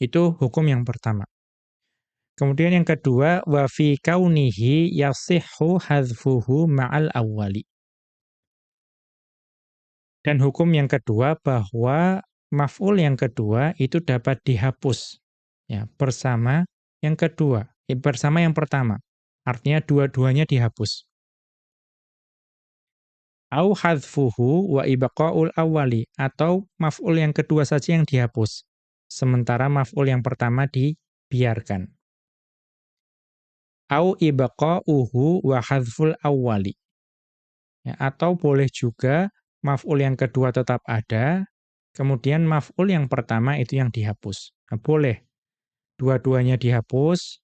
Itu hukum yang pertama. Kemudian yang kedua, wa fi kaunihi yasihhu hadfuhu ma'al awwali. Dan hukum yang kedua bahwa maf'ul yang kedua itu dapat dihapus ya bersama yang kedua, ya, bersama yang pertama. Artinya dua-duanya dihapus. Au hadfuhu wa ibqa'ul awwali atau maf'ul yang kedua saja yang dihapus. Sementara maf'ul yang pertama dibiarkan. Au ibqa'uhu wa hadful awwali. Ya, atau boleh juga maf'ul yang kedua tetap ada, kemudian maf'ul yang pertama itu yang dihapus. Nah, boleh. Dua-duanya dihapus,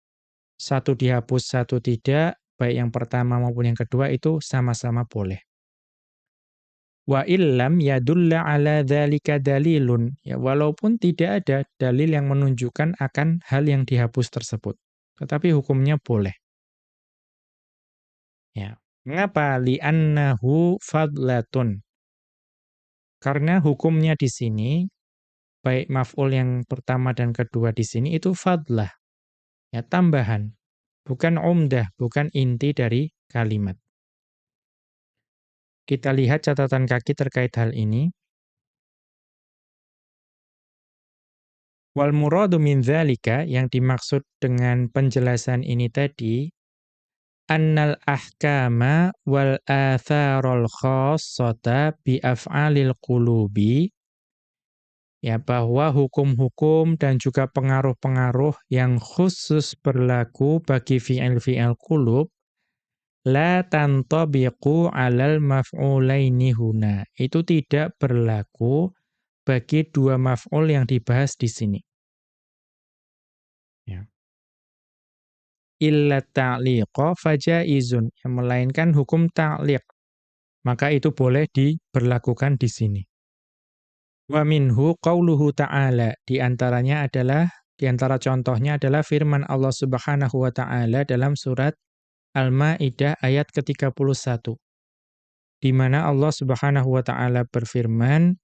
satu dihapus, satu tidak, baik yang pertama maupun yang kedua itu sama-sama boleh. Wa illam yadulla ala dzalika dalilun. Ya, walaupun tidak ada dalil yang menunjukkan akan hal yang dihapus tersebut. Tetapi hukumnya boleh. Ya. Mengapa? Li'annahu fadlatun. Karena hukumnya di sini, baik maf'ul yang pertama dan kedua di sini itu fadlah ya tambahan, bukan umdah, bukan inti dari kalimat. Kita lihat catatan kaki terkait hal ini. Wal muradu min dzalika yang dimaksud dengan penjelasan ini tadi annal ahkama wal atharul khassata bi af'alil qulubi ya bahwa hukum-hukum dan juga pengaruh-pengaruh yang khusus berlaku bagi fi'il-fi'il qulub la tantabiqu 'alal maf'ulaini huna. Itu tidak berlaku bagi dua maf'ul yang dibahas di sini. Ya. Illa ta'liqa fajaizun, yang melainkan hukum ta'liq. Maka itu boleh diberlakukan di sini. Wa minhu qauluhu ta'ala. Di antaranya adalah, di antara contohnya adalah firman Allah subhanahu wa ta'ala dalam surat Al-Ma'idah ayat ke-31. Di mana Allah subhanahu wa ta'ala berfirman,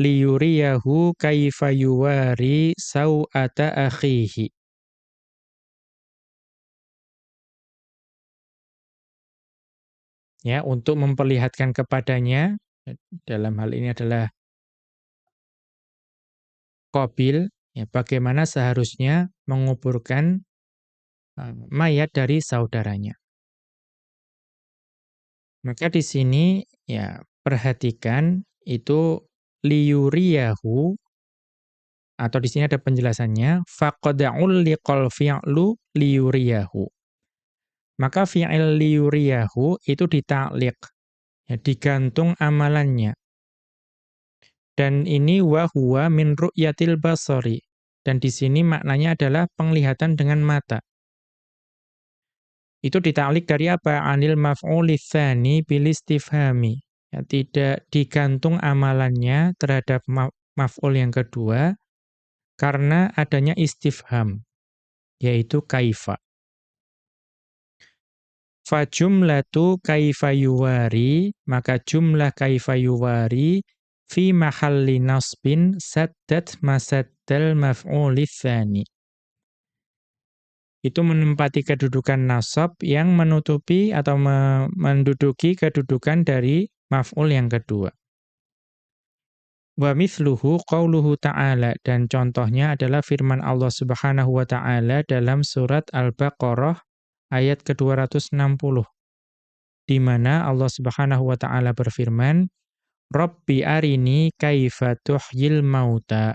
liyuriyahu kaifa yuwari saw'ata akhihi. Ya, untuk memperlihatkan kepadanya, dalam hal ini adalah Qabil, ya, bagaimana seharusnya menguburkan uh, mayat dari saudaranya. Maka di sini ya perhatikan itu liyuriyahu atau di sini ada penjelasannya faqad'ul liqal fi'lu liyuriyahu. Maka fi'il liyuriyahu itu ditaklik ya digantung amalannya. Dan ini wa huwa min ru'yatil basari. Dan di sini maknanya adalah penglihatan dengan mata. Itu ditalik dari apa? Anil maf'uli tsani bil istifhami. Ya, tidak digantung amalannya terhadap maf'ul yang kedua karena adanya istifham yaitu kaifa. Fa jumlatu kaifa yuwari, maka jumlah kaifa yuwari fi mahalli nasbin saddat masaddal maf'uli tsani. Itu menempati kedudukan nasab yang menutupi atau menduduki kedudukan dari maf'ul yang kedua. Wa mithluhu qauluhu ta'ala dan contohnya adalah firman Allah Subhanahu wa taala dalam surat Al-Baqarah ayat ke-260 di mana Allah Subhanahu wa taala berfirman Rabbi arini kaifa tuhyil mauta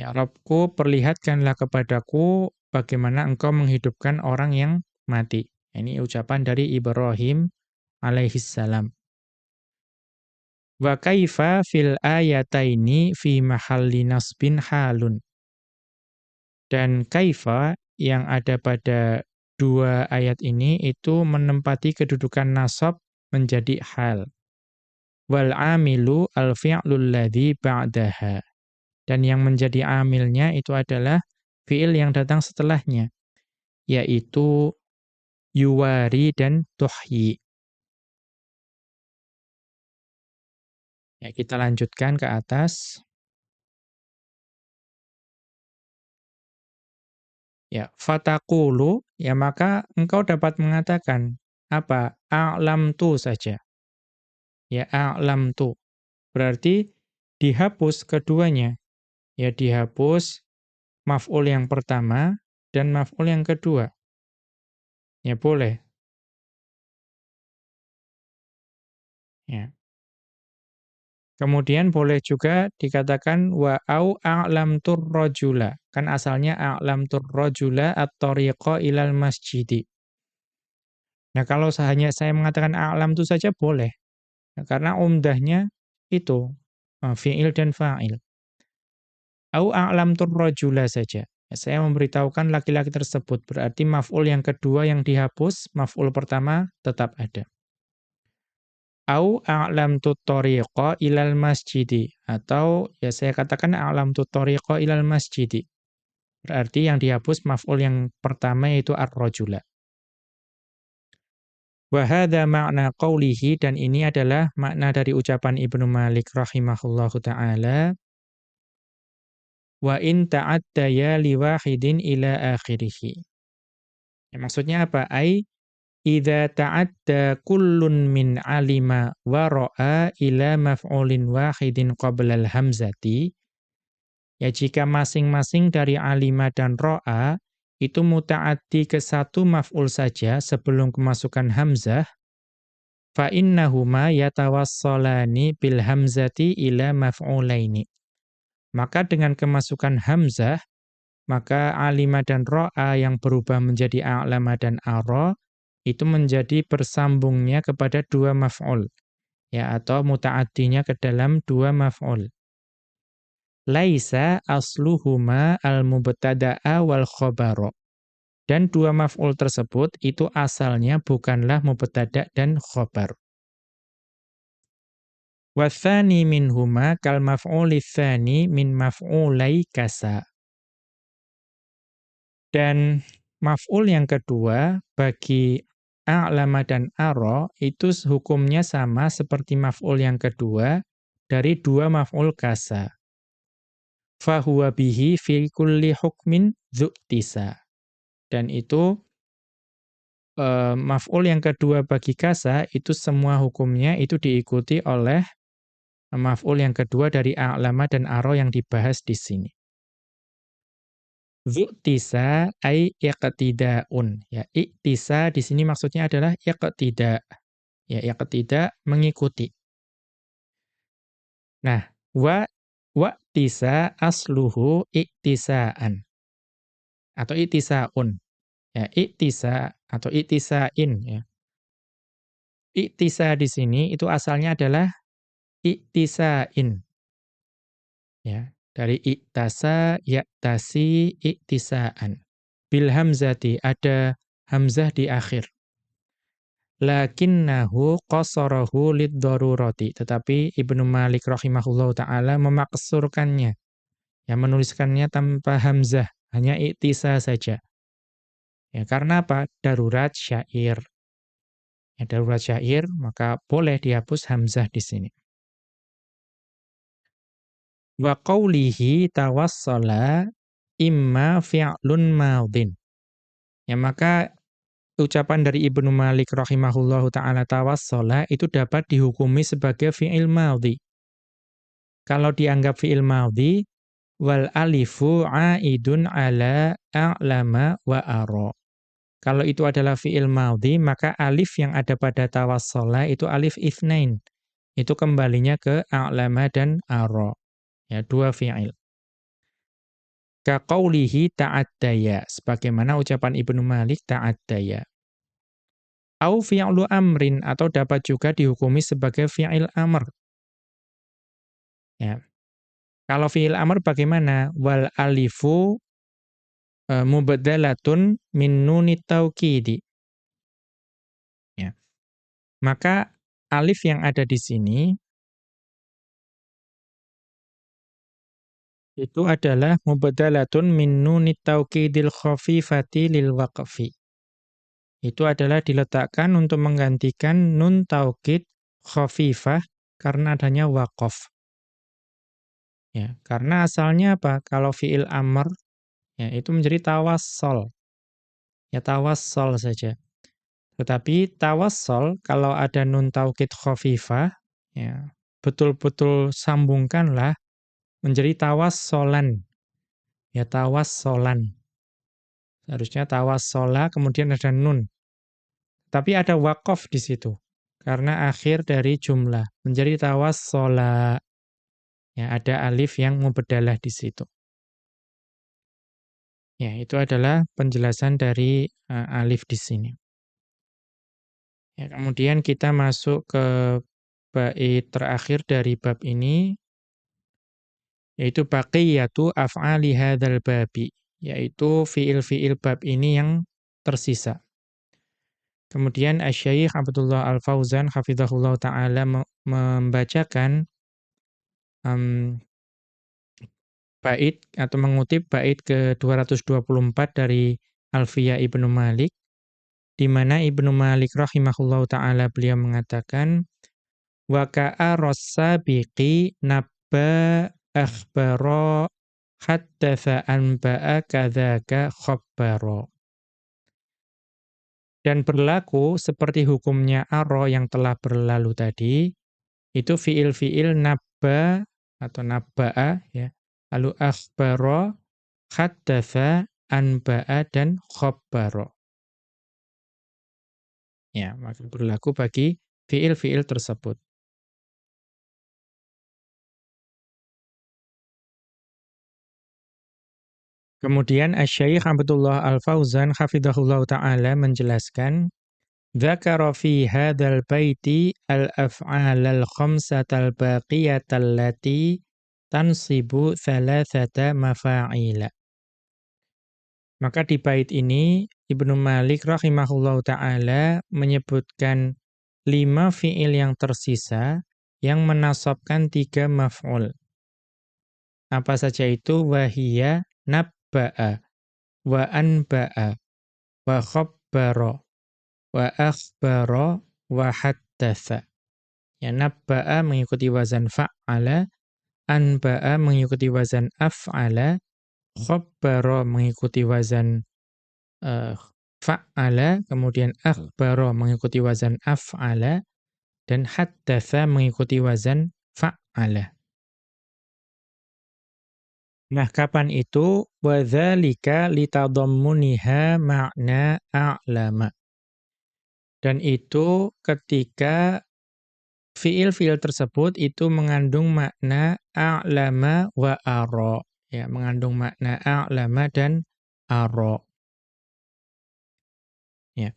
Ya Rabbku perlihatkanlah kepadaku bagaimana engkau menghidupkan orang yang mati ini ucapan dari Ibrahim alaihissalam Wa kaifa fil ayataini fi mahalli nasbin halun dan kaifa yang ada pada dua ayat ini itu menempati kedudukan nasab menjadi hal. Wal amilu al fi'lul ladzi ba'daha. Dan yang menjadi amilnya itu adalah fi'il yang datang setelahnya, yaitu yuwari dan tuhyi. Ya, kita lanjutkan ke atas. Ya, fatakulu, ya maka engkau dapat mengatakan apa? A'lam tu saja. Ya, a'lam tu. Berarti dihapus keduanya. Ya, dihapus maf'ul yang pertama dan maf'ul yang kedua. Ya, boleh. Ya. Kemudian boleh juga dikatakan wa au a'lamtur rajula. Kan asalnya a'lamtur rajula at-tariqa ilal masjidi. Nah, kalau hanya saya mengatakan a'lam itu saja boleh. Nah, karena umdahnya itu uh, fi'il dan fa'il. Au a'lamtur rajula saja. Ya, saya memberitahukan laki-laki tersebut. Berarti maf'ul yang kedua yang dihapus, maf'ul pertama tetap ada au a'lamtu tariqa ilal masjidi atau ya saya katakan a'lamtu tariqa ilal masjidi. Berarti yang dihapus maf'ul yang pertama yaitu ar-rajula. Wa hadha ma'na qawlihi dan ini adalah makna dari ucapan Ibnu Malik rahimahullahu taala wa in ta'addaya liwahidin ila akhirih. Ya, maksudnya apa? Ai Idza ta'adda kullun min alima wa ra'a ila maf'ulin wahidin qablal hamzati ya jika masing-masing dari alima dan ra'a itu muta'addi ke satu maf'ul saja sebelum kemasukan hamzah fa innahuma yatawassalani bil hamzati ila maf'ulaini maka dengan kemasukan hamzah maka alima dan ra'a yang berubah menjadi a'lama dan ara itu menjadi bersambungnya kepada dua maf'ul ya atau muta'addinya ke dalam dua maf'ul. Laisa asluhuma al-mubtada'a wal khabara. Dan dua maf'ul tersebut itu asalnya bukanlah mubtada' dan khabar. Wathani minhuma kal maf'uli tsani min maf'ulai kasa. Dan maf'ul yang kedua bagi a'lama dan ara itu hukumnya sama seperti maf'ul yang kedua dari dua maf'ul kasa. Fahuwa bihi fi kulli hukmin zu'tisa. Dan itu e, maf'ul yang kedua bagi kasa itu semua hukumnya itu diikuti oleh maf'ul yang kedua dari a'lama dan ara yang dibahas di sini. Zu'tisa ay iqtida'un. Ya, iktisa di sini maksudnya adalah iqtida. Ya, iqtida mengikuti. Nah, wa wa tisa asluhu iktisaan. Atau iktisaun. Ya, iktisa atau iktisain ya. Iktisa di sini itu asalnya adalah iktisain. Ya, dari iktasa, yaktasi, iktisaan. Bil hamzati, ada hamzah di akhir. Lakinnahu qasarahu lid-darurati. Tetapi Ibnu Malik rahimahullah ta'ala memaksurkannya. Yang menuliskannya tanpa hamzah, hanya iktisa saja. Ya, karena apa? Darurat syair. Ya, darurat syair, maka boleh dihapus hamzah di sini. Wa qawlihi tawassala imma fi'lun madin. Ya, maka ucapan dari Ibnu Malik rahimahullahu taala tawassala itu dapat dihukumi sebagai fi'il madhi. Kalau dianggap fi'il madhi wal alifu aidun ala a'lama wa ara. Kalau itu adalah fi'il madhi, maka alif yang ada pada tawassala itu alif ithnain. Itu kembalinya ke a'lama dan ara. Ya, dua fi'il. Ka qawlihi ta'addaya. Sebagaimana ucapan Ibnu Malik ta'addaya. Au fi'lu amrin atau dapat juga dihukumi sebagai fi'il amr. Ya. Kalau fi'il amr bagaimana? Wal alifu uh, mubaddalatun min nunit taukidi. Ya. Maka alif yang ada di sini itu adalah mubadalatun min nunit taukidil khafifati lil waqfi. Itu adalah diletakkan untuk menggantikan nun taukid khafifah karena adanya waqaf. Ya, karena asalnya apa? Kalau fiil amr ya itu menjadi tawassol. Ya tawassol saja. Tetapi tawassol kalau ada nun taukid khafifah ya betul-betul sambungkanlah menjadi tawassolan. Ya tawassolan. Harusnya tawassola kemudian ada nun. Tapi ada wakof di situ. Karena akhir dari jumlah. Menjadi tawassola. Ya, ada alif yang mubedalah di situ. Ya, itu adalah penjelasan dari uh, alif di sini. Ya, kemudian kita masuk ke bait terakhir dari bab ini yaitu baqiyatu af'ali hadzal babi, yaitu fiil-fiil bab ini yang tersisa. Kemudian Asy-Syaikh Abdullah Al-Fauzan hafizahullah taala membacakan um, bait atau mengutip bait ke-224 dari Alfiyah Ibnu Malik di mana Ibnu Malik rahimahullahu taala beliau mengatakan wa ka'a rasabiqi nabba akhbara haddatha anba'a kadzaka khabbara. Dan berlaku seperti hukumnya aro yang telah berlalu tadi, itu fiil-fiil nabba atau nabba'a ya. Lalu akhbara, haddatha, anba'a dan khabbara. Ya, maka berlaku bagi fiil-fiil tersebut. Kemudian Asy-Syaikh Abdullah Al-Fauzan hafizahullah taala menjelaskan Dzakara fi hadzal baiti al-af'al al-khamsata al-baqiyata allati tansibu thalathata mafa'ila. Maka di bait ini Ibnu Malik rahimahullah taala menyebutkan lima fiil yang tersisa yang menasabkan tiga maf'ul. Apa saja itu? Wahiyya nab ba'a wa anba'a wa khabbara wa akhbara wa haddatha. Ya nabba'a mengikuti wazan fa'ala, anba'a mengikuti wazan af'ala, khabbara mengikuti wazan uh, fa'ala, kemudian akhbara mengikuti wazan af'ala, dan haddatha mengikuti wazan fa'ala. Nah, kapan itu? Wadzalika litadammuniha ma'na a'lama. Dan itu ketika fiil-fiil tersebut itu mengandung makna a'lama wa ara. Ya, mengandung makna a'lama dan ara. Ya.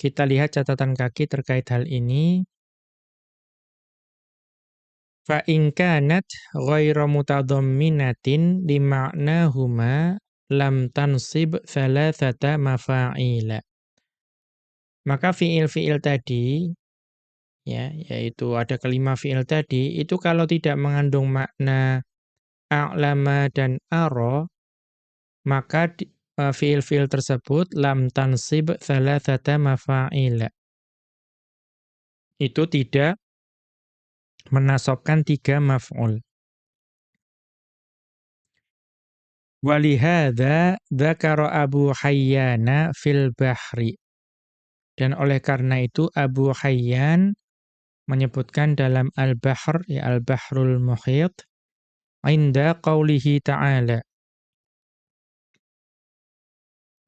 Kita lihat catatan kaki terkait hal ini. Fa in kanat ghairu mutadamminatin lima'nahuma lam tansib thalathata mafa'ila. Maka fiil-fiil tadi ya yaitu ada kelima fiil tadi itu kalau tidak mengandung makna a'lama dan ara maka uh, fiil-fiil tersebut lam tansib thalathata mafa'ila. Itu tidak menasobkan tiga maf'ul. Walihada dzakara Abu Hayyana fil bahri. Dan oleh karena itu Abu Hayyan menyebutkan dalam Al-Bahr ya Al-Bahrul Muhit inda qaulihi ta'ala.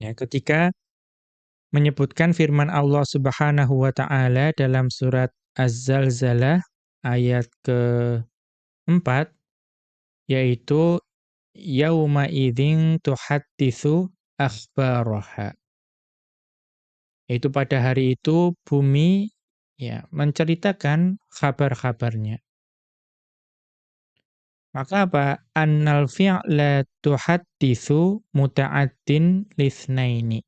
Ya, ketika menyebutkan firman Allah Subhanahu wa taala dalam surat Az-Zalzalah ayat ke-4 yaitu yauma idzin tuhadditsu akhbaraha. Itu pada hari itu bumi ya menceritakan kabar-kabarnya. Maka apa? Annal fi'la tuhadditsu muta'addin litsnaini.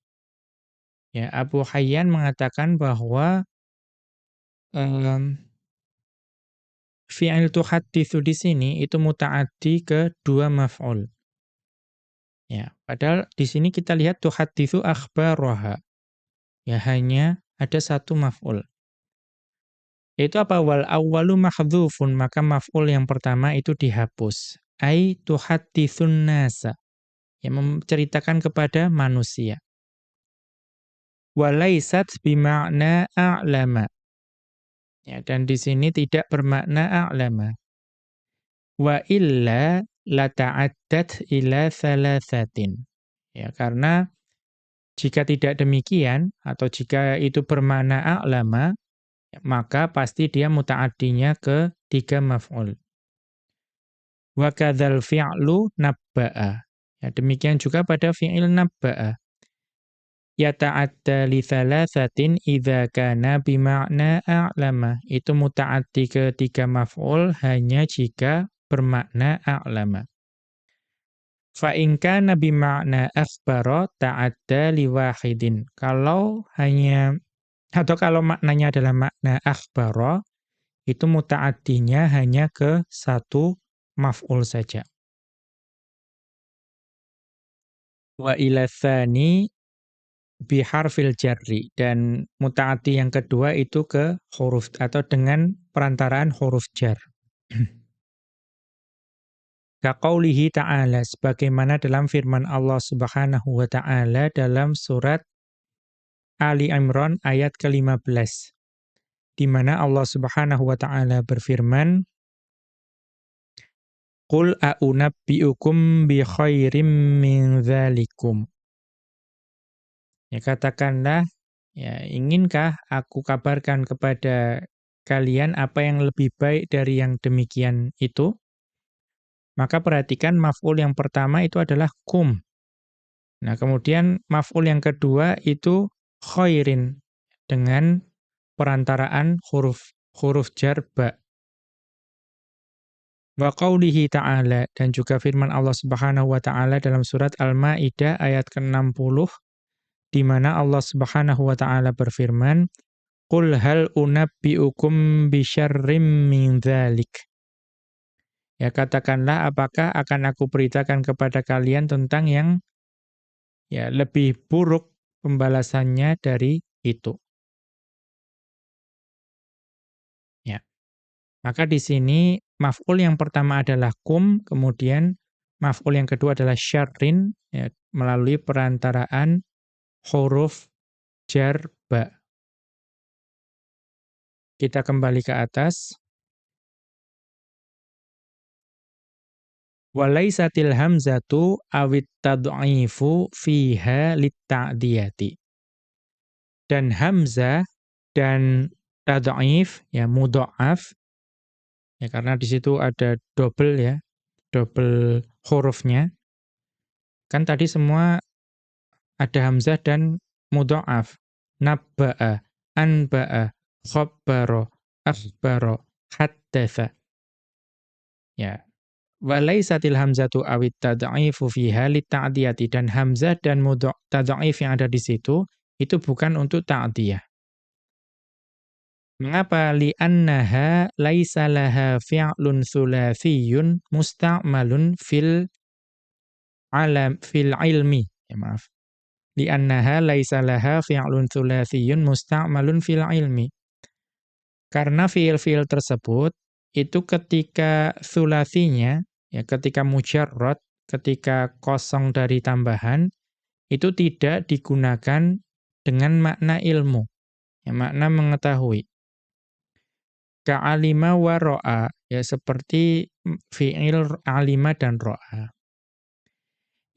Ya, Abu Hayyan mengatakan bahwa um, fi'il tuhadditsu di sini itu mutaaddi ke dua maf'ul. Ya, padahal di sini kita lihat tuhadditsu akhbaraha. Ya hanya ada satu maf'ul. Itu apa wal awwalu mahdhufun maka maf'ul yang pertama itu dihapus. Ai tuhadditsun nasa. Yang menceritakan kepada manusia. Walaisat bima'na a'lama. Ya, dan di sini tidak bermakna a'lama. Wa illa lata'addat ila thalathatin. Ya, karena jika tidak demikian atau jika itu bermakna a'lama, maka pasti dia muta'addinya ke tiga maf'ul. Wa kadzal fi'lu nabba'a. Ya, demikian juga pada fi'il nabba'a yata'adda li thalathatin idza kana bima'na a'lama. Itu muta'addi ketiga maf'ul hanya jika bermakna a'lama. Fa in kana bima'na akhbara ta'adda li wahidin. Kalau hanya atau kalau maknanya adalah makna akhbara itu muta'addinya hanya ke satu maf'ul saja. Wa ila tsani biharfil jarri dan mutaati yang kedua itu ke huruf atau dengan perantaraan huruf jar. Kaqaulihi ta'ala sebagaimana dalam firman Allah Subhanahu wa taala dalam surat Ali Imran ayat ke-15 di mana Allah Subhanahu wa taala berfirman Qul a'unabbi'ukum bi khairim min Ya katakanlah, ya inginkah aku kabarkan kepada kalian apa yang lebih baik dari yang demikian itu? Maka perhatikan maf'ul yang pertama itu adalah kum. Nah, kemudian maf'ul yang kedua itu khairin dengan perantaraan huruf huruf jar ba. Wa qaulihi ta'ala dan juga firman Allah Subhanahu wa taala dalam surat Al-Maidah ayat ke-60 di mana Allah Subhanahu wa taala berfirman, "Qul hal unabbiukum bisyarrim min dzalik." Ya katakanlah apakah akan aku beritakan kepada kalian tentang yang ya lebih buruk pembalasannya dari itu. Ya. Maka di sini maf'ul yang pertama adalah kum, kemudian maf'ul yang kedua adalah syarrin ya, melalui perantaraan huruf jar ba. Kita kembali ke atas. Walaisatil hamzatu awit tad'ifu fiha litta'diyati. Dan hamzah dan tad'if ya mudha'af ya karena di situ ada double ya, double hurufnya. Kan tadi semua ada hamzah dan mudha'af. Nabba'a, anba'a, khabbara, akhbara, haddatha. Ya. Walaisatil hamzatu awit tad'ifu fiha litta'diyati dan hamzah dan tad'if yang ada di situ itu bukan untuk ta'diyah. Mengapa li'annaha laisa laha fi'lun thulathiyun musta'malun fil alam fil ilmi Ya maaf. Li'annaha laisa laha fi'lun thulathiyun musta'malun fil ilmi. Karena fiil-fiil tersebut itu ketika sulasinya, ya ketika mujarrad, ketika kosong dari tambahan, itu tidak digunakan dengan makna ilmu, ya makna mengetahui. Ka'alima wa ro'a, ya seperti fiil alima dan ro'a.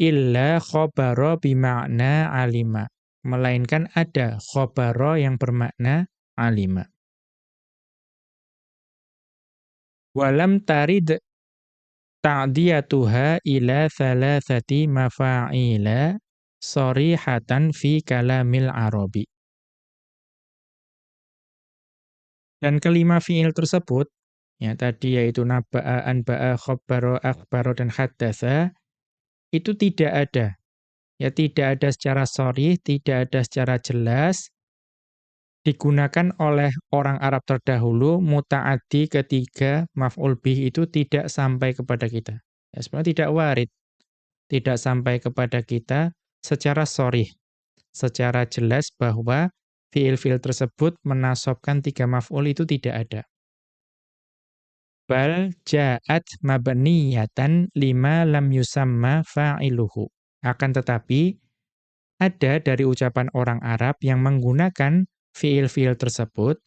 Illa khobaro bima'na alima. Melainkan ada khobaro yang bermakna alima. Walam tarid ta'diyatuha ila thalathati mafa'ila sorihatan fi kalamil arabi. Dan kelima fi'il tersebut, ya tadi yaitu naba'a, anba'a, khobbaro, akhbaro, dan haddasa, itu tidak ada. Ya tidak ada secara sorih, tidak ada secara jelas, digunakan oleh orang Arab terdahulu mutaaddi ketiga maf'ul bih itu tidak sampai kepada kita. Ya, sebenarnya tidak warid. Tidak sampai kepada kita secara sorih. Secara jelas bahwa fiil-fiil tersebut menasobkan tiga maf'ul itu tidak ada. Bal ja'at mabniyatan lima lam yusamma fa'iluhu. Akan tetapi, ada dari ucapan orang Arab yang menggunakan fiil-fiil tersebut,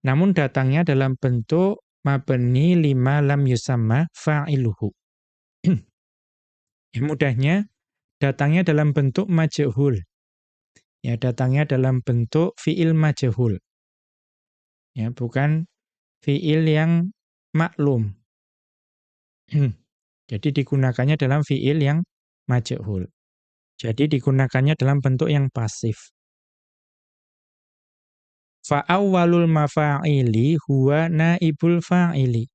namun datangnya dalam bentuk mabni lima lam yusamma fa'iluhu. ya, mudahnya, datangnya dalam bentuk majhul. Ya, datangnya dalam bentuk fiil majhul. Ya, bukan fiil yang maklum. Jadi digunakannya dalam fiil yang majhul. Jadi digunakannya dalam bentuk yang pasif. Fa'awwalul mafa'ili huwa naibul fa'ili.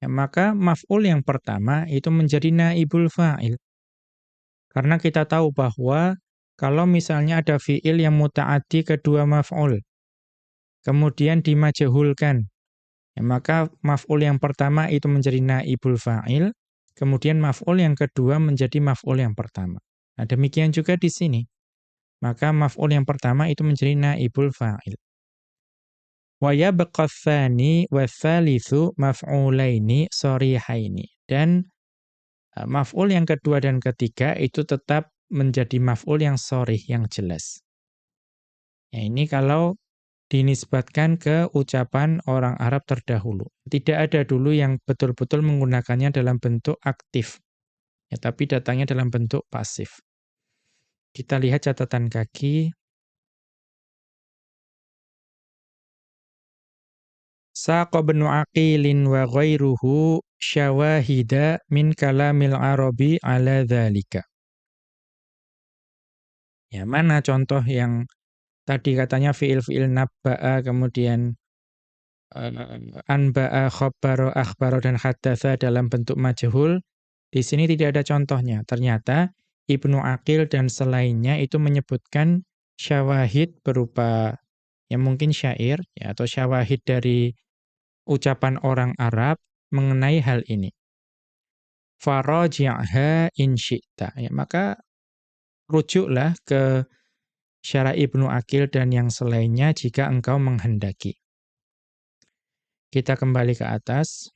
Ya, maka maf'ul yang pertama itu menjadi naibul fa'il. Karena kita tahu bahwa kalau misalnya ada fi'il yang muta'adi kedua maf'ul, kemudian dimajahulkan, ya, maka maf'ul yang pertama itu menjadi naibul fa'il, kemudian maf'ul yang kedua menjadi maf'ul yang pertama. Nah demikian juga di sini. Maka maf'ul yang pertama itu menjadi naibul fa'il. Wa yabqa tsani wa tsalitsu maf'ulaini sharihaini. Dan uh, maf'ul yang kedua dan ketiga itu tetap menjadi maf'ul yang sharih yang jelas. Ya, ini kalau dinisbatkan ke ucapan orang Arab terdahulu. Tidak ada dulu yang betul-betul menggunakannya dalam bentuk aktif. Ya, tapi datangnya dalam bentuk pasif. Kita lihat catatan kaki Saqa ibnu Aqilin wa ghairuhu syawahida min kalamil Arabi ala dzalika. Ya, mana contoh yang tadi katanya fiil-fiil nabba'a kemudian uh, anba'a khabbaro akhbaro dan haddatsa dalam bentuk majhul di sini tidak ada contohnya. Ternyata Ibnu Aqil dan selainnya itu menyebutkan syawahid berupa yang mungkin syair ya atau syawahid dari ucapan orang Arab mengenai hal ini. Faraji'ha in syi'ta. Ya, maka rujuklah ke syara Ibnu Akil dan yang selainnya jika engkau menghendaki. Kita kembali ke atas.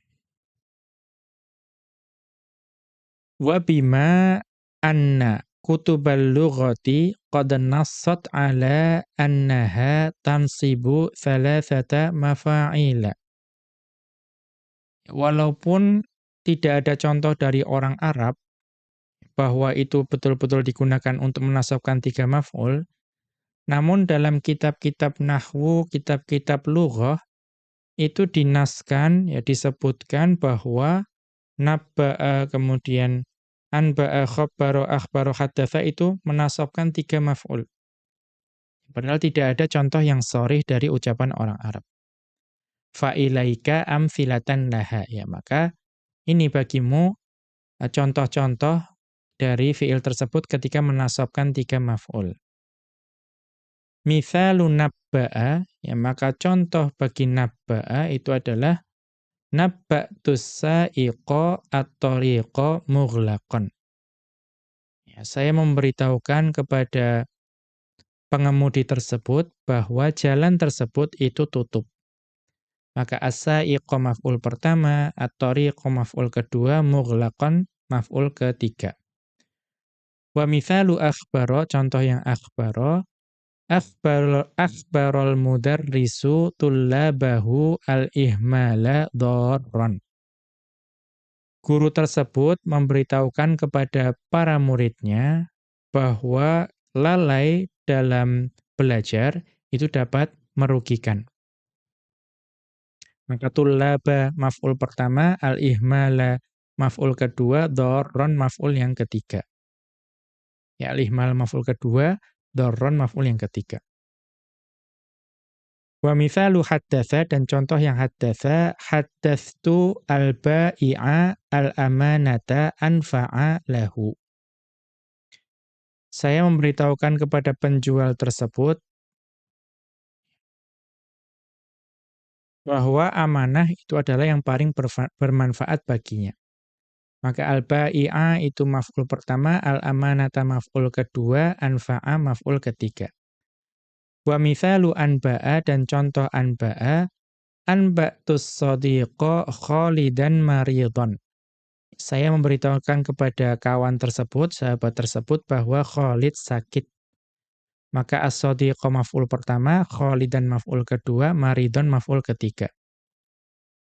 Wa bima anna kutubal lughati qad nassat ala annaha tansibu thalathata mafa'ila walaupun tidak ada contoh dari orang Arab bahwa itu betul-betul digunakan untuk menasabkan tiga maf'ul, namun dalam kitab-kitab nahwu, kitab-kitab lughah itu dinaskan ya disebutkan bahwa nabba'a kemudian anba'a khabbara akhbara haddatsa itu menasabkan tiga maf'ul. Padahal tidak ada contoh yang sorih dari ucapan orang Arab fa'ilaika amfilatan laha. Ya, maka ini bagimu eh, contoh-contoh dari fi'il tersebut ketika menasabkan tiga maf'ul. Mithalun nabba'a, ya maka contoh bagi nabba'a itu adalah nabba'tus sa'iqa at-tariqa mughlaqan. Ya, saya memberitahukan kepada pengemudi tersebut bahwa jalan tersebut itu tutup. Maka as-sa'iqu maf'ul pertama, at-tariqu maf'ul kedua, mughlaqan maf'ul ketiga. Wa mithalu akhbaro, contoh yang akhbaro, akhbar akhbarul mudarrisu tullabahu al-ihmala dharran. Guru tersebut memberitahukan kepada para muridnya bahwa lalai dalam belajar itu dapat merugikan. Maka tullaba maf'ul pertama, al-ihmala maf'ul kedua, dharran maf'ul yang ketiga. Ya al-ihmal maf'ul kedua, dharran maf'ul yang ketiga. Wa mithalu haddatha dan contoh yang haddatha haddathtu al-ba'i'a al-amanata anfa'a lahu. Saya memberitahukan kepada penjual tersebut bahwa amanah itu adalah yang paling bermanfaat baginya. Maka al-ba'i'a itu maf'ul pertama, al-amanata maf'ul kedua, anfa'a maf'ul ketiga. Wa mithalu anba'a dan contoh anba'a, anba'tus sadiqa khalidan maridon. Saya memberitahukan kepada kawan tersebut, sahabat tersebut, bahwa Khalid sakit. Maka as-sadiqa maf'ul pertama, khalidan maf'ul kedua, maridon maf'ul ketiga.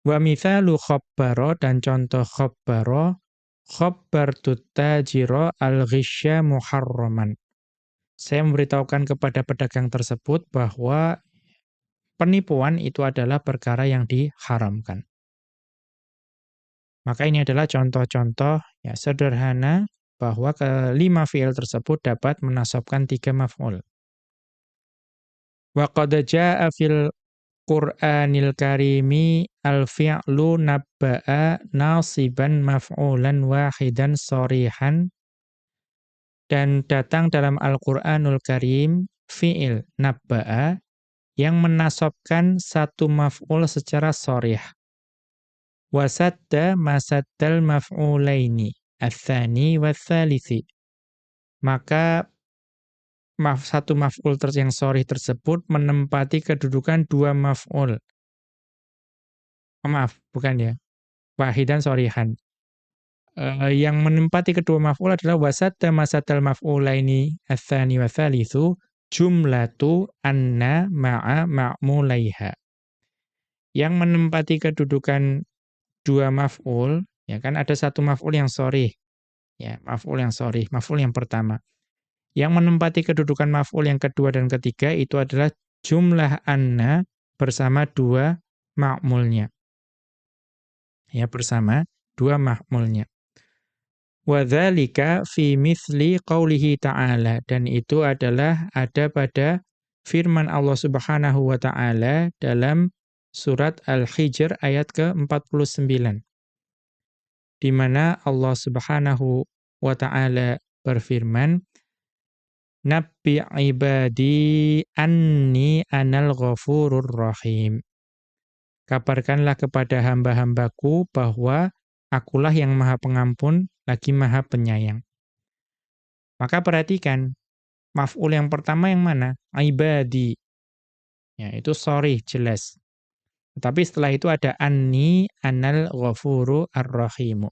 Wa mithalu khabbaro dan contoh khabbaro, khabbartut tajiro al-ghisya muharraman. Saya memberitahukan kepada pedagang tersebut bahwa penipuan itu adalah perkara yang diharamkan. Maka ini adalah contoh-contoh ya sederhana bahwa kelima fi'il tersebut dapat menasabkan tiga maf'ul. Wa qad jaa'a fil Qur'anil Karimi al-fi'lu nabba'a nasiban maf'ulan wahidan sorihan dan datang dalam Al-Qur'anul Karim fi'il nabba'a yang menasobkan satu maf'ul secara sorih. Wasadda masaddal maf'ulaini Athani wa. Maka maf, satu maf'ul ter yang sorry tersebut menempati kedudukan dua maf'ul. Oh, maaf, bukan ya. Wahidan sorihan. Uh, yang menempati kedua maf'ul adalah wasatta masatal maf'ulaini athani wa thalithu jumlatu anna ma'a ma'mulaiha. Yang menempati kedudukan dua maf'ul Ya kan ada satu maf'ul yang sorry. Ya, maf'ul yang sorry, maf'ul yang pertama. Yang menempati kedudukan maf'ul yang kedua dan ketiga itu adalah jumlah anna bersama dua ma'mulnya. Ya, bersama dua ma'mulnya. Wadzalika fi mithli qawlihi ta'ala dan itu adalah ada pada firman Allah Subhanahu wa taala dalam surat Al-Hijr ayat ke-49 di mana Allah Subhanahu wa taala berfirman Nabi ibadi anni anal ghafurur rahim. Kabarkanlah kepada hamba-hambaku bahwa akulah yang maha pengampun lagi maha penyayang. Maka perhatikan, maf'ul yang pertama yang mana? Ibadi. Ya, itu sorry, jelas. Tapi setelah itu ada anni anal ghafuru ar-rahimu.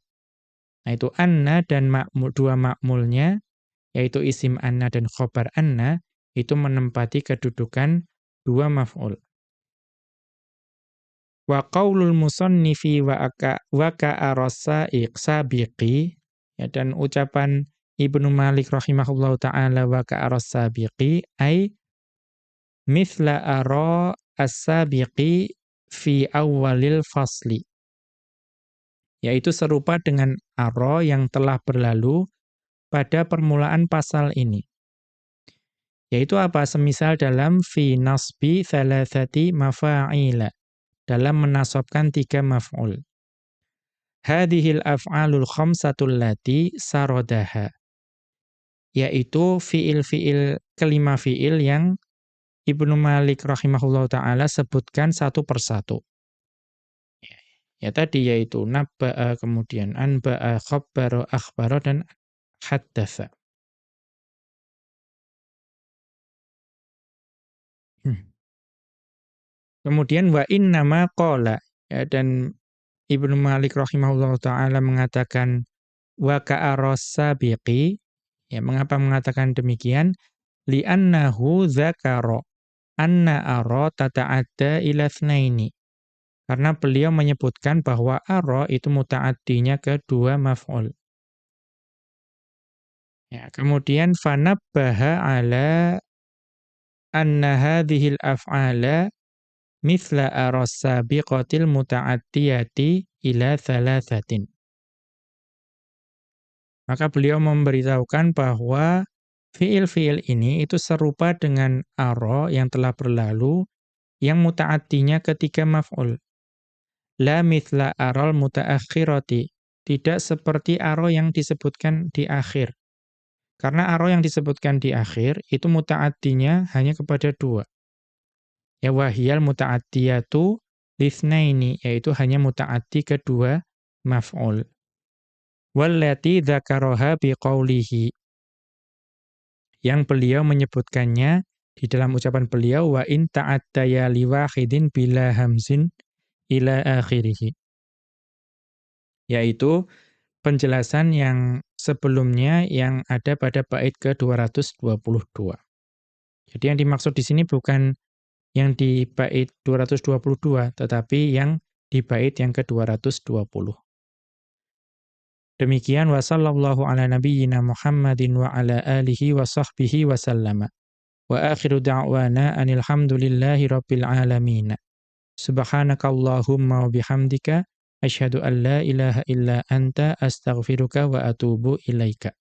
Nah itu anna dan makmul, dua makmulnya, yaitu isim anna dan khobar anna, itu menempati kedudukan dua maf'ul. Wa qawlul musannifi wa aka wa ka'arasaiq sabiqi ya dan ucapan Ibnu Malik rahimahullahu taala wa ka'arasabiqi ai mithla ara as-sabiqi fi awalil fasli. Yaitu serupa dengan aro yang telah berlalu pada permulaan pasal ini. Yaitu apa? Semisal dalam fi nasbi thalathati mafa'ila. Dalam menasobkan tiga maf'ul. Hadihil af'alul khamsatul lati sarodaha. Yaitu fiil-fiil kelima fiil yang Ibnu Malik rahimahullah ta'ala sebutkan satu persatu. Ya tadi yaitu nabba'a, kemudian anba'a, khabbara, akhbara, dan haddatha. Hmm. Kemudian wa nama qala. Ya, dan Ibnu Malik rahimahullah taala mengatakan wa ka'arasabiqi ya mengapa mengatakan demikian? Li annahu zakaroh anna ara tata'adda ila tsnaini. Karena beliau menyebutkan bahwa ara itu muta'addinya ke dua maf'ul ya kemudian fanabbaha ala anna hadhil af'ala mithla arasabiqatil muta'addiyati ila thalathatin maka beliau memberitahukan bahwa fiil-fiil ini itu serupa dengan aro yang telah berlalu yang muta'addinya ketiga maf'ul. La mithla arol muta'akhirati. Tidak seperti aro yang disebutkan di akhir. Karena aro yang disebutkan di akhir itu muta'addinya hanya kepada dua. Ya wahiyal muta'addiyatu lithnaini, yaitu hanya muta'addi kedua maf'ul. Wallati dzakaraha biqaulihi. Yang beliau menyebutkannya di dalam ucapan beliau wa in ta'addaya liwahidin bila hamzin ila akhirih yaitu penjelasan yang sebelumnya yang ada pada bait ke-222. Jadi yang dimaksud di sini bukan yang di bait 222 tetapi yang di bait yang ke-220. Demikian wa sallallahu ala nabiyyina Muhammadin wa ala alihi wa sahbihi wa sallama. Wa akhiru da'wana anil hamdulillahi rabbil alamin. Subhanakallahumma wa bihamdika asyhadu an la ilaha illa anta astaghfiruka wa atubu ilaika.